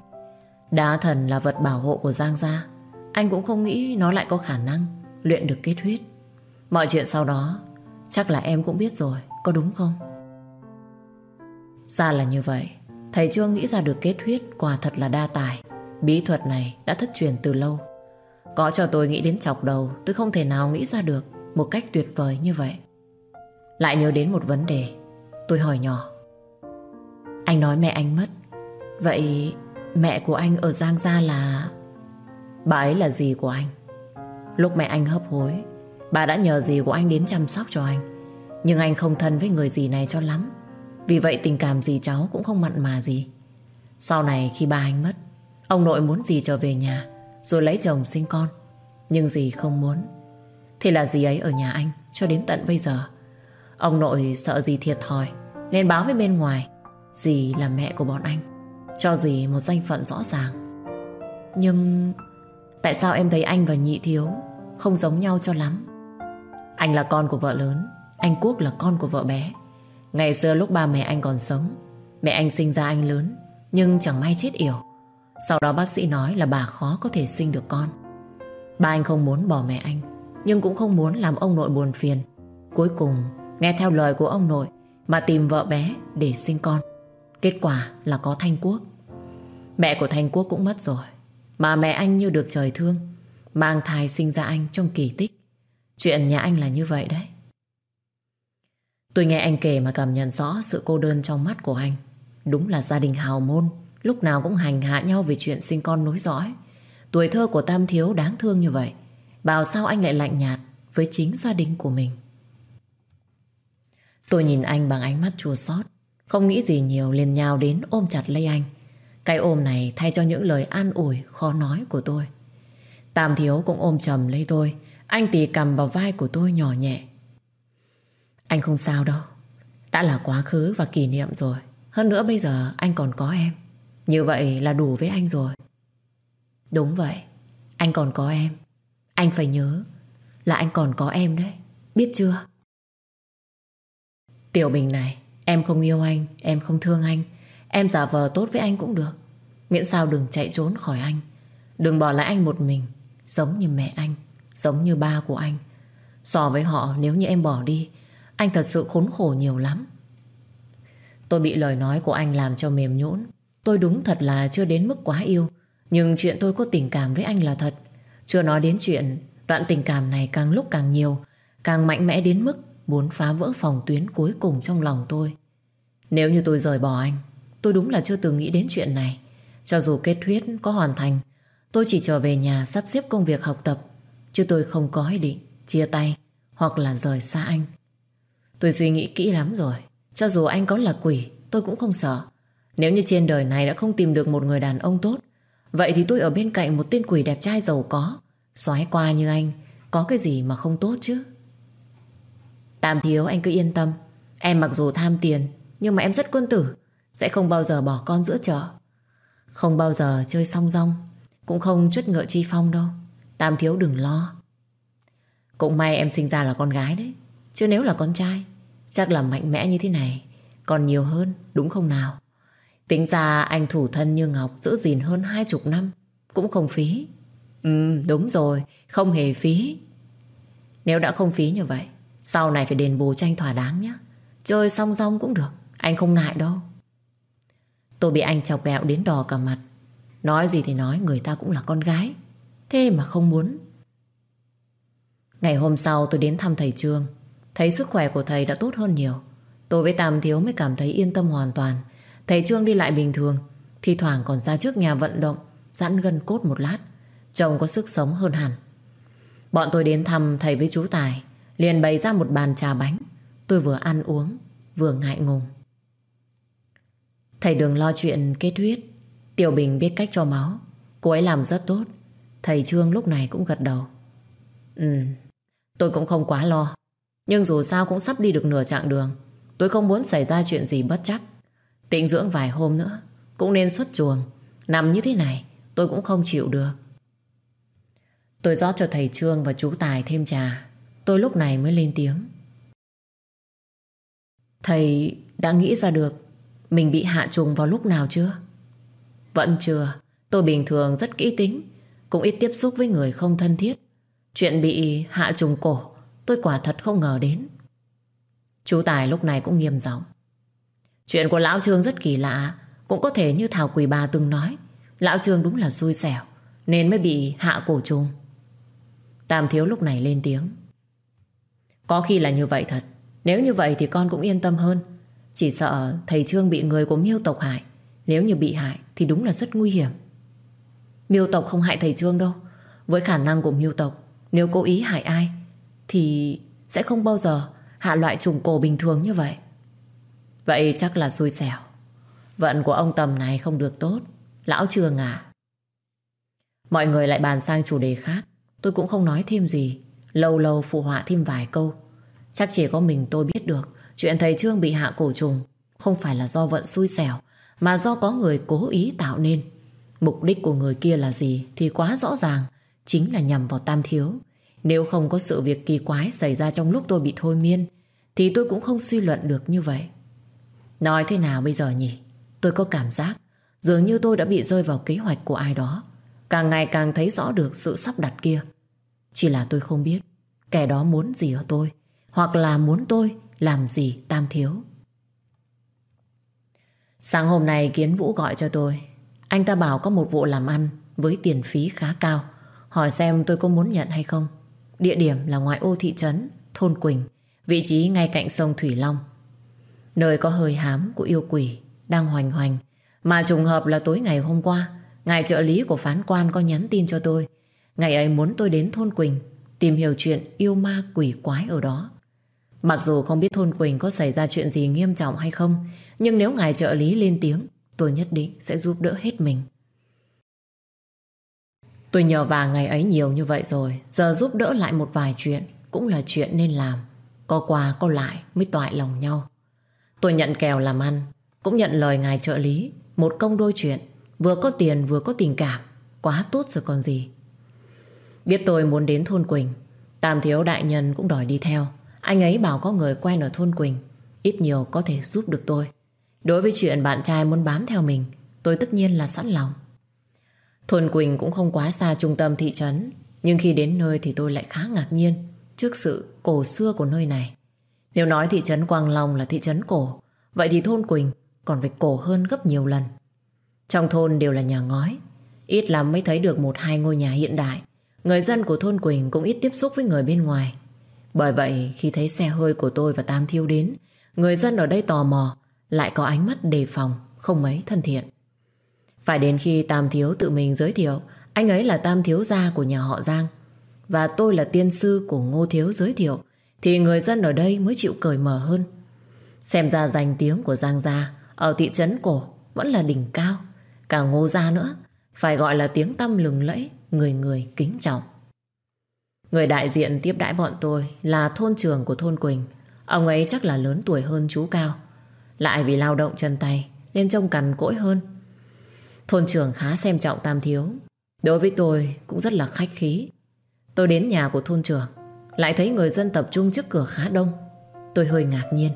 Đá thần là vật bảo hộ của Giang Gia. Anh cũng không nghĩ nó lại có khả năng Luyện được kết huyết. Mọi chuyện sau đó, Chắc là em cũng biết rồi, Có đúng không? Ra là như vậy. Thầy Trương nghĩ ra được kết huyết Quả thật là đa tài. Bí thuật này đã thất truyền từ lâu. Có cho tôi nghĩ đến chọc đầu, Tôi không thể nào nghĩ ra được. Một cách tuyệt vời như vậy. Lại nhớ đến một vấn đề. Tôi hỏi nhỏ. Anh nói mẹ anh mất. Vậy mẹ của anh ở Giang Gia là, Bà ấy là gì của anh? Lúc mẹ anh hấp hối, Bà đã nhờ gì của anh đến chăm sóc cho anh. Nhưng anh không thân với người gì này cho lắm. Vì vậy tình cảm gì cháu cũng không mặn mà gì. Sau này khi ba anh mất, Ông nội muốn gì trở về nhà, Rồi lấy chồng sinh con. Nhưng gì không muốn. Thì là gì ấy ở nhà anh, Cho đến tận bây giờ. Ông nội sợ gì thiệt thòi, Nên báo với bên ngoài, Dì là mẹ của bọn anh, Cho dì một danh phận rõ ràng. Nhưng Tại sao em thấy anh và nhị thiếu Không giống nhau cho lắm? Anh là con của vợ lớn, Anh Quốc là con của vợ bé. Ngày xưa lúc ba mẹ anh còn sống, Mẹ anh sinh ra anh lớn, Nhưng chẳng may chết yểu. Sau đó bác sĩ nói là bà khó có thể sinh được con. Ba anh không muốn bỏ mẹ anh. Nhưng cũng không muốn làm ông nội buồn phiền. Cuối cùng, Nghe theo lời của ông nội Mà tìm vợ bé để sinh con. Kết quả là có Thanh Quốc. Mẹ của Thanh Quốc cũng mất rồi, Mà mẹ anh như được trời thương, Mang thai sinh ra anh trong kỳ tích. Chuyện nhà anh là như vậy đấy. Tôi nghe anh kể mà cảm nhận rõ sự cô đơn trong mắt của anh. Đúng là gia đình hào môn, Lúc nào cũng hành hạ nhau vì chuyện sinh con nối dõi. Tuổi thơ của Tam Thiếu đáng thương như vậy. Bảo sao anh lại lạnh nhạt Với chính gia đình của mình? Tôi nhìn anh bằng ánh mắt chua xót, Không nghĩ gì nhiều liền nhào đến ôm chặt lấy anh. Cái ôm này thay cho những lời an ủi, khó nói của tôi. Tam thiếu cũng ôm chầm lấy tôi, Anh tì cầm vào vai của tôi nhỏ nhẹ. Anh không sao đâu, Đã là quá khứ và kỷ niệm rồi. Hơn nữa bây giờ anh còn có em. Như vậy là đủ với anh rồi. Đúng vậy, Anh còn có em. Anh phải nhớ Là anh còn có em đấy, Biết chưa? Tiểu Bình này, Em không yêu anh, Em không thương anh. Em giả vờ tốt với anh cũng được. Miễn sao đừng chạy trốn khỏi anh. Đừng bỏ lại anh một mình, Giống như mẹ anh, Giống như ba của anh. So với họ, nếu như em bỏ đi, Anh thật sự khốn khổ nhiều lắm. Tôi bị lời nói của anh làm cho mềm nhũn. Tôi đúng thật là chưa đến mức quá yêu, Nhưng chuyện tôi có tình cảm với anh là thật. Chưa nói đến chuyện đoạn tình cảm này càng lúc càng nhiều, càng mạnh mẽ đến mức muốn phá vỡ phòng tuyến cuối cùng trong lòng tôi. Nếu như tôi rời bỏ anh, tôi đúng là chưa từng nghĩ đến chuyện này. Cho dù kết thuyết có hoàn thành, tôi chỉ trở về nhà sắp xếp công việc học tập, chứ tôi không có ý định chia tay hoặc là rời xa anh. Tôi suy nghĩ kỹ lắm rồi, cho dù anh có là quỷ, tôi cũng không sợ. Nếu như trên đời này đã không tìm được một người đàn ông tốt, vậy thì tôi ở bên cạnh một tên quỷ đẹp trai giàu có, xoái qua như anh, có cái gì mà không tốt chứ? Tạm thiếu anh cứ yên tâm, em mặc dù tham tiền, nhưng mà em rất quân tử, sẽ không bao giờ bỏ con giữa chợ. Không bao giờ chơi song rong, cũng không chút ngựa chi phong đâu. Tam thiếu đừng lo. Cũng may em sinh ra là con gái đấy, chứ nếu là con trai, chắc là mạnh mẽ như thế này, còn nhiều hơn, đúng không nào? Tính ra anh thủ thân như Ngọc giữ gìn hơn hai chục năm, cũng không phí. Ừ, đúng rồi, không hề phí. Nếu đã không phí như vậy, sau này phải đền bù tranh thỏa đáng nhé. Chơi song song cũng được, anh không ngại đâu. Tôi bị anh chọc ghẹo đến đỏ cả mặt. Nói gì thì nói, người ta cũng là con gái. Thế mà không muốn. Ngày hôm sau tôi đến thăm thầy Trương. Thấy sức khỏe của thầy đã tốt hơn nhiều. Tôi với Tam Thiếu mới cảm thấy yên tâm hoàn toàn. Thầy Trương đi lại bình thường. Thì thoảng còn ra trước nhà vận động, giãn gân cốt một lát. Trông có sức sống hơn hẳn. Bọn tôi đến thăm thầy với chú Tài. Liền bày ra một bàn trà bánh. Tôi vừa ăn uống, vừa ngại ngùng. Thầy đừng lo chuyện kết huyết. Tiểu Bình biết cách cho máu. Cô ấy làm rất tốt. Thầy Trương lúc này cũng gật đầu. Ừ, tôi cũng không quá lo. Nhưng dù sao cũng sắp đi được nửa chặng đường. Tôi không muốn xảy ra chuyện gì bất chắc. Tịnh dưỡng vài hôm nữa. Cũng nên xuất chuồng. Nằm như thế này, tôi cũng không chịu được. Tôi rót cho thầy Trương và chú Tài thêm trà. Tôi lúc này mới lên tiếng. Thầy đã nghĩ ra được mình bị hạ trùng vào lúc nào chưa? Vẫn chưa. Tôi bình thường rất kỹ tính, cũng ít tiếp xúc với người không thân thiết. Chuyện bị hạ trùng cổ, tôi quả thật không ngờ đến. Chú Tài lúc này cũng nghiêm giọng. Chuyện của Lão Trương rất kỳ lạ, cũng có thể như Thảo Quỳ Bà từng nói. Lão Trương đúng là xui xẻo, nên mới bị hạ cổ trùng. Tam Thiếu lúc này lên tiếng. Có khi là như vậy thật. Nếu như vậy thì con cũng yên tâm hơn. Chỉ sợ thầy Trương bị người của miêu tộc hại Nếu như bị hại thì đúng là rất nguy hiểm Miêu tộc không hại thầy Trương đâu Với khả năng của miêu tộc Nếu cố ý hại ai Thì sẽ không bao giờ hạ loại trùng cổ bình thường như vậy Vậy chắc là xui xẻo Vận của ông Tầm này không được tốt Lão chưa à Mọi người lại bàn sang chủ đề khác Tôi cũng không nói thêm gì Lâu lâu phụ họa thêm vài câu Chắc chỉ có mình tôi biết được Chuyện thầy Trương bị hạ cổ trùng không phải là do vận xui xẻo mà do có người cố ý tạo nên. Mục đích của người kia là gì thì quá rõ ràng, chính là nhằm vào Tam Thiếu. Nếu không có sự việc kỳ quái xảy ra trong lúc tôi bị thôi miên thì tôi cũng không suy luận được như vậy. Nói thế nào bây giờ nhỉ? Tôi có cảm giác dường như tôi đã bị rơi vào kế hoạch của ai đó. Càng ngày càng thấy rõ được sự sắp đặt kia. Chỉ là tôi không biết kẻ đó muốn gì ở tôi hoặc là muốn tôi làm gì Tam Thiếu. Sáng hôm nay Kiến Vũ gọi cho tôi. Anh ta bảo có một vụ làm ăn với tiền phí khá cao. Hỏi xem tôi có muốn nhận hay không. Địa điểm là ngoại ô thị trấn, thôn Quỳnh, vị trí ngay cạnh sông Thủy Long. Nơi có hơi hám của yêu quỷ đang hoành hoành. Mà trùng hợp là tối ngày hôm qua, ngài trợ lý của phán quan có nhắn tin cho tôi. Ngày ấy muốn tôi đến thôn Quỳnh tìm hiểu chuyện yêu ma quỷ quái ở đó. Mặc dù không biết thôn Quỳnh có xảy ra chuyện gì nghiêm trọng hay không, nhưng nếu ngài trợ lý lên tiếng, tôi nhất định sẽ giúp đỡ hết mình. Tôi nhờ bà ngày ấy nhiều như vậy rồi, giờ giúp đỡ lại một vài chuyện cũng là chuyện nên làm. Có qua có lại mới toại lòng nhau. Tôi nhận kèo làm ăn, cũng nhận lời ngài trợ lý, một công đôi chuyện, vừa có tiền vừa có tình cảm, quá tốt rồi còn gì. Biết tôi muốn đến thôn Quỳnh, Tam thiếu đại nhân cũng đòi đi theo. Anh ấy bảo có người quen ở thôn Quỳnh Ít nhiều có thể giúp được tôi. Đối với chuyện bạn trai muốn bám theo mình Tôi tất nhiên là sẵn lòng. Thôn Quỳnh cũng không quá xa trung tâm thị trấn Nhưng khi đến nơi thì tôi lại khá ngạc nhiên Trước sự cổ xưa của nơi này. Nếu nói thị trấn Quang Long là thị trấn cổ Vậy thì thôn Quỳnh còn phải cổ hơn gấp nhiều lần Trong thôn đều là nhà ngói Ít lắm mới thấy được một hai ngôi nhà hiện đại. Người dân của thôn Quỳnh cũng ít tiếp xúc với người bên ngoài. Bởi vậy khi thấy xe hơi của tôi và Tam Thiếu đến, người dân ở đây tò mò, lại có ánh mắt đề phòng, không mấy thân thiện. Phải đến khi Tam Thiếu tự mình giới thiệu, anh ấy là Tam Thiếu gia của nhà họ Giang, và tôi là tiên sư của Ngô Thiếu giới thiệu, thì người dân ở đây mới chịu cởi mở hơn. Xem ra danh tiếng của Giang Gia ở thị trấn cổ vẫn là đỉnh cao. Cả Ngô Gia nữa, phải gọi là tiếng tăm lừng lẫy, người người kính trọng. Người đại diện tiếp đãi bọn tôi là thôn trưởng của thôn Quỳnh. Ông ấy chắc là lớn tuổi hơn chú Cao. Lại vì lao động chân tay nên trông cằn cỗi hơn. Thôn trưởng khá xem trọng Tam Thiếu. Đối với tôi cũng rất là khách khí. Tôi đến nhà của thôn trưởng lại thấy người dân tập trung trước cửa khá đông. Tôi hơi ngạc nhiên.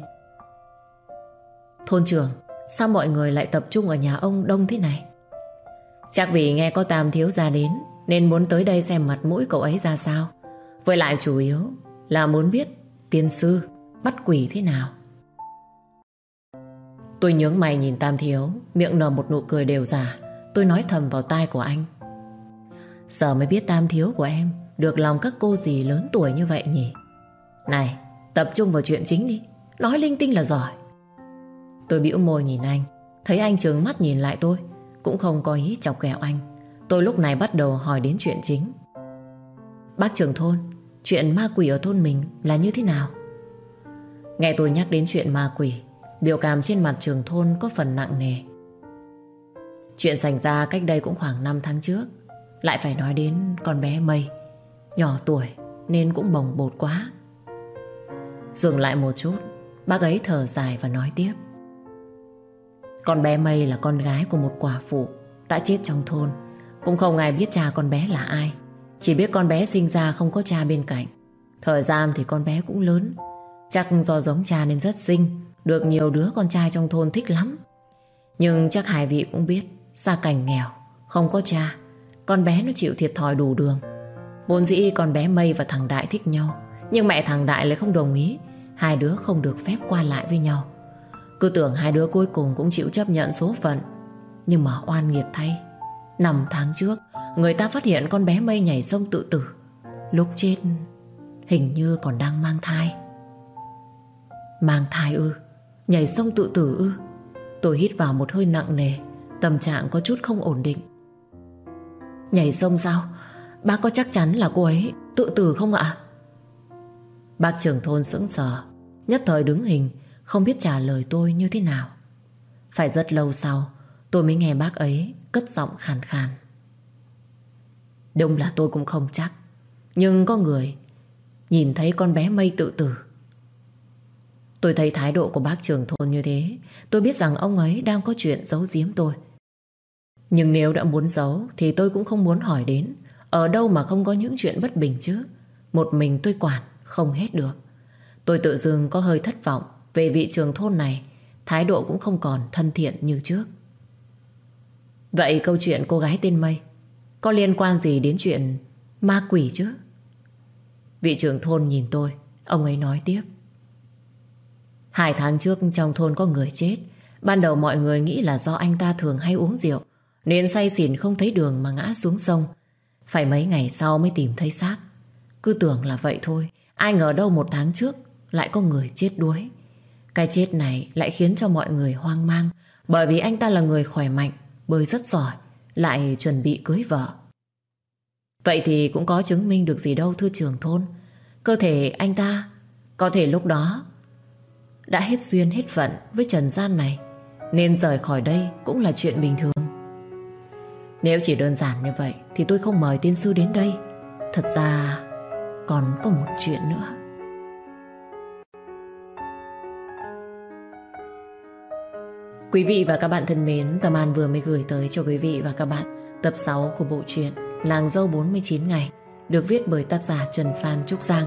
Thôn trưởng, sao mọi người lại tập trung ở nhà ông đông thế này? Chắc vì nghe có Tam Thiếu ra đến nên muốn tới đây xem mặt mũi cậu ấy ra sao. Với lại chủ yếu là muốn biết tiên sư bắt quỷ thế nào. Tôi nhướng mày nhìn Tam Thiếu, miệng nở một nụ cười đều giả. Tôi nói thầm vào tai của anh. Giờ mới biết Tam Thiếu của em được lòng các cô gì lớn tuổi như vậy nhỉ? Này, tập trung vào chuyện chính đi. Nói linh tinh là giỏi. Tôi bĩu môi nhìn anh. Thấy anh trừng mắt nhìn lại tôi. Cũng không có ý chọc ghẹo anh. Tôi lúc này bắt đầu hỏi đến chuyện chính. Bác trưởng thôn, chuyện ma quỷ ở thôn mình là như thế nào? Nghe tôi nhắc đến chuyện ma quỷ, biểu cảm trên mặt trường thôn có phần nặng nề. Chuyện xảy ra cách đây cũng khoảng 5 tháng trước. Lại phải nói đến con bé Mây. Nhỏ tuổi nên cũng bồng bột quá. Dừng lại một chút, bác ấy thở dài và nói tiếp. Con bé Mây là con gái của một quả phụ đã chết trong thôn. Cũng không ai biết cha con bé là ai. Chỉ biết con bé sinh ra không có cha bên cạnh. Thời gian thì con bé cũng lớn. Chắc do giống cha nên rất xinh. Được nhiều đứa con trai trong thôn thích lắm. Nhưng chắc hai vị cũng biết gia cảnh nghèo, không có cha. Con bé nó chịu thiệt thòi đủ đường. Vốn dĩ con bé Mây và thằng Đại thích nhau. Nhưng mẹ thằng Đại lại không đồng ý. Hai đứa không được phép qua lại với nhau. Cứ tưởng hai đứa cuối cùng cũng chịu chấp nhận số phận. Nhưng mà oan nghiệt thay. Năm tháng trước, người ta phát hiện con bé Mây nhảy sông tự tử. Lúc chết, hình như còn đang mang thai. Mang thai ư? Nhảy sông tự tử ư? Tôi hít vào một hơi nặng nề, tâm trạng có chút không ổn định. Nhảy sông sao? Bác có chắc chắn là cô ấy tự tử không ạ? Bác trưởng thôn sững sờ, nhất thời đứng hình, không biết trả lời tôi như thế nào. Phải rất lâu sau, tôi mới nghe bác ấy cất giọng khàn khàn. Đúng là tôi cũng không chắc, nhưng có người nhìn thấy con bé mây tự tử Tôi thấy thái độ của bác trưởng thôn như thế Tôi biết rằng ông ấy đang có chuyện giấu giếm tôi Nhưng nếu đã muốn giấu Thì tôi cũng không muốn hỏi đến ở đâu mà không có những chuyện bất bình chứ? Một mình tôi quản, Không hết được. Tôi tự dưng có hơi thất vọng Về vị trưởng thôn này. Thái độ cũng không còn thân thiện như trước. Vậy câu chuyện cô gái tên Mây, Có liên quan gì đến chuyện Ma quỷ chứ? Vị trưởng thôn nhìn tôi, Ông ấy nói tiếp. Hai tháng trước trong thôn có người chết. Ban đầu mọi người nghĩ là do anh ta thường hay uống rượu, Nên say xỉn không thấy đường mà ngã xuống sông. Phải mấy ngày sau mới tìm thấy xác. Cứ tưởng là vậy thôi. Ai ngờ đâu một tháng trước, Lại có người chết đuối. Cái chết này lại khiến cho mọi người hoang mang, Bởi vì anh ta là người khỏe mạnh, Bơi rất giỏi, Lại chuẩn bị cưới vợ. Vậy thì cũng có chứng minh được gì đâu, thưa trưởng thôn. Cơ thể anh ta Có thể lúc đó đã hết duyên hết phận với trần gian này, Nên rời khỏi đây cũng là chuyện bình thường. Nếu chỉ đơn giản như vậy Thì tôi không mời tiên sư đến đây. Thật ra còn có một chuyện nữa. Quý vị và các bạn thân mến Tâm An vừa mới gửi tới cho quý vị và các bạn Tập 6 của bộ truyện Làng dâu 49 ngày Được viết bởi tác giả Trần Phan Trúc Giang.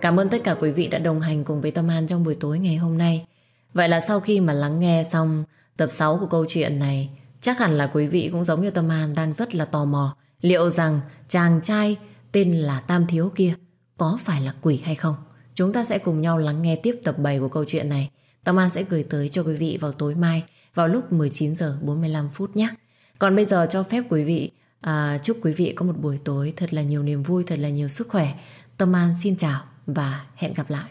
Cảm ơn tất cả quý vị đã đồng hành cùng với Tâm An trong buổi tối ngày hôm nay. Vậy là sau khi mà lắng nghe xong tập 6 của câu chuyện này, chắc hẳn là quý vị cũng giống như Tâm An đang rất là tò mò liệu rằng chàng trai tên là Tam Thiếu kia có phải là quỷ hay không. Chúng ta sẽ cùng nhau lắng nghe tiếp tập 7 của câu chuyện này. Tâm An sẽ gửi tới cho quý vị vào tối mai vào lúc 19 giờ 45 phút nhé. Còn bây giờ cho phép quý vị à, Chúc quý vị có một buổi tối thật là nhiều niềm vui Thật là nhiều sức khỏe Tâm An xin chào và hẹn gặp lại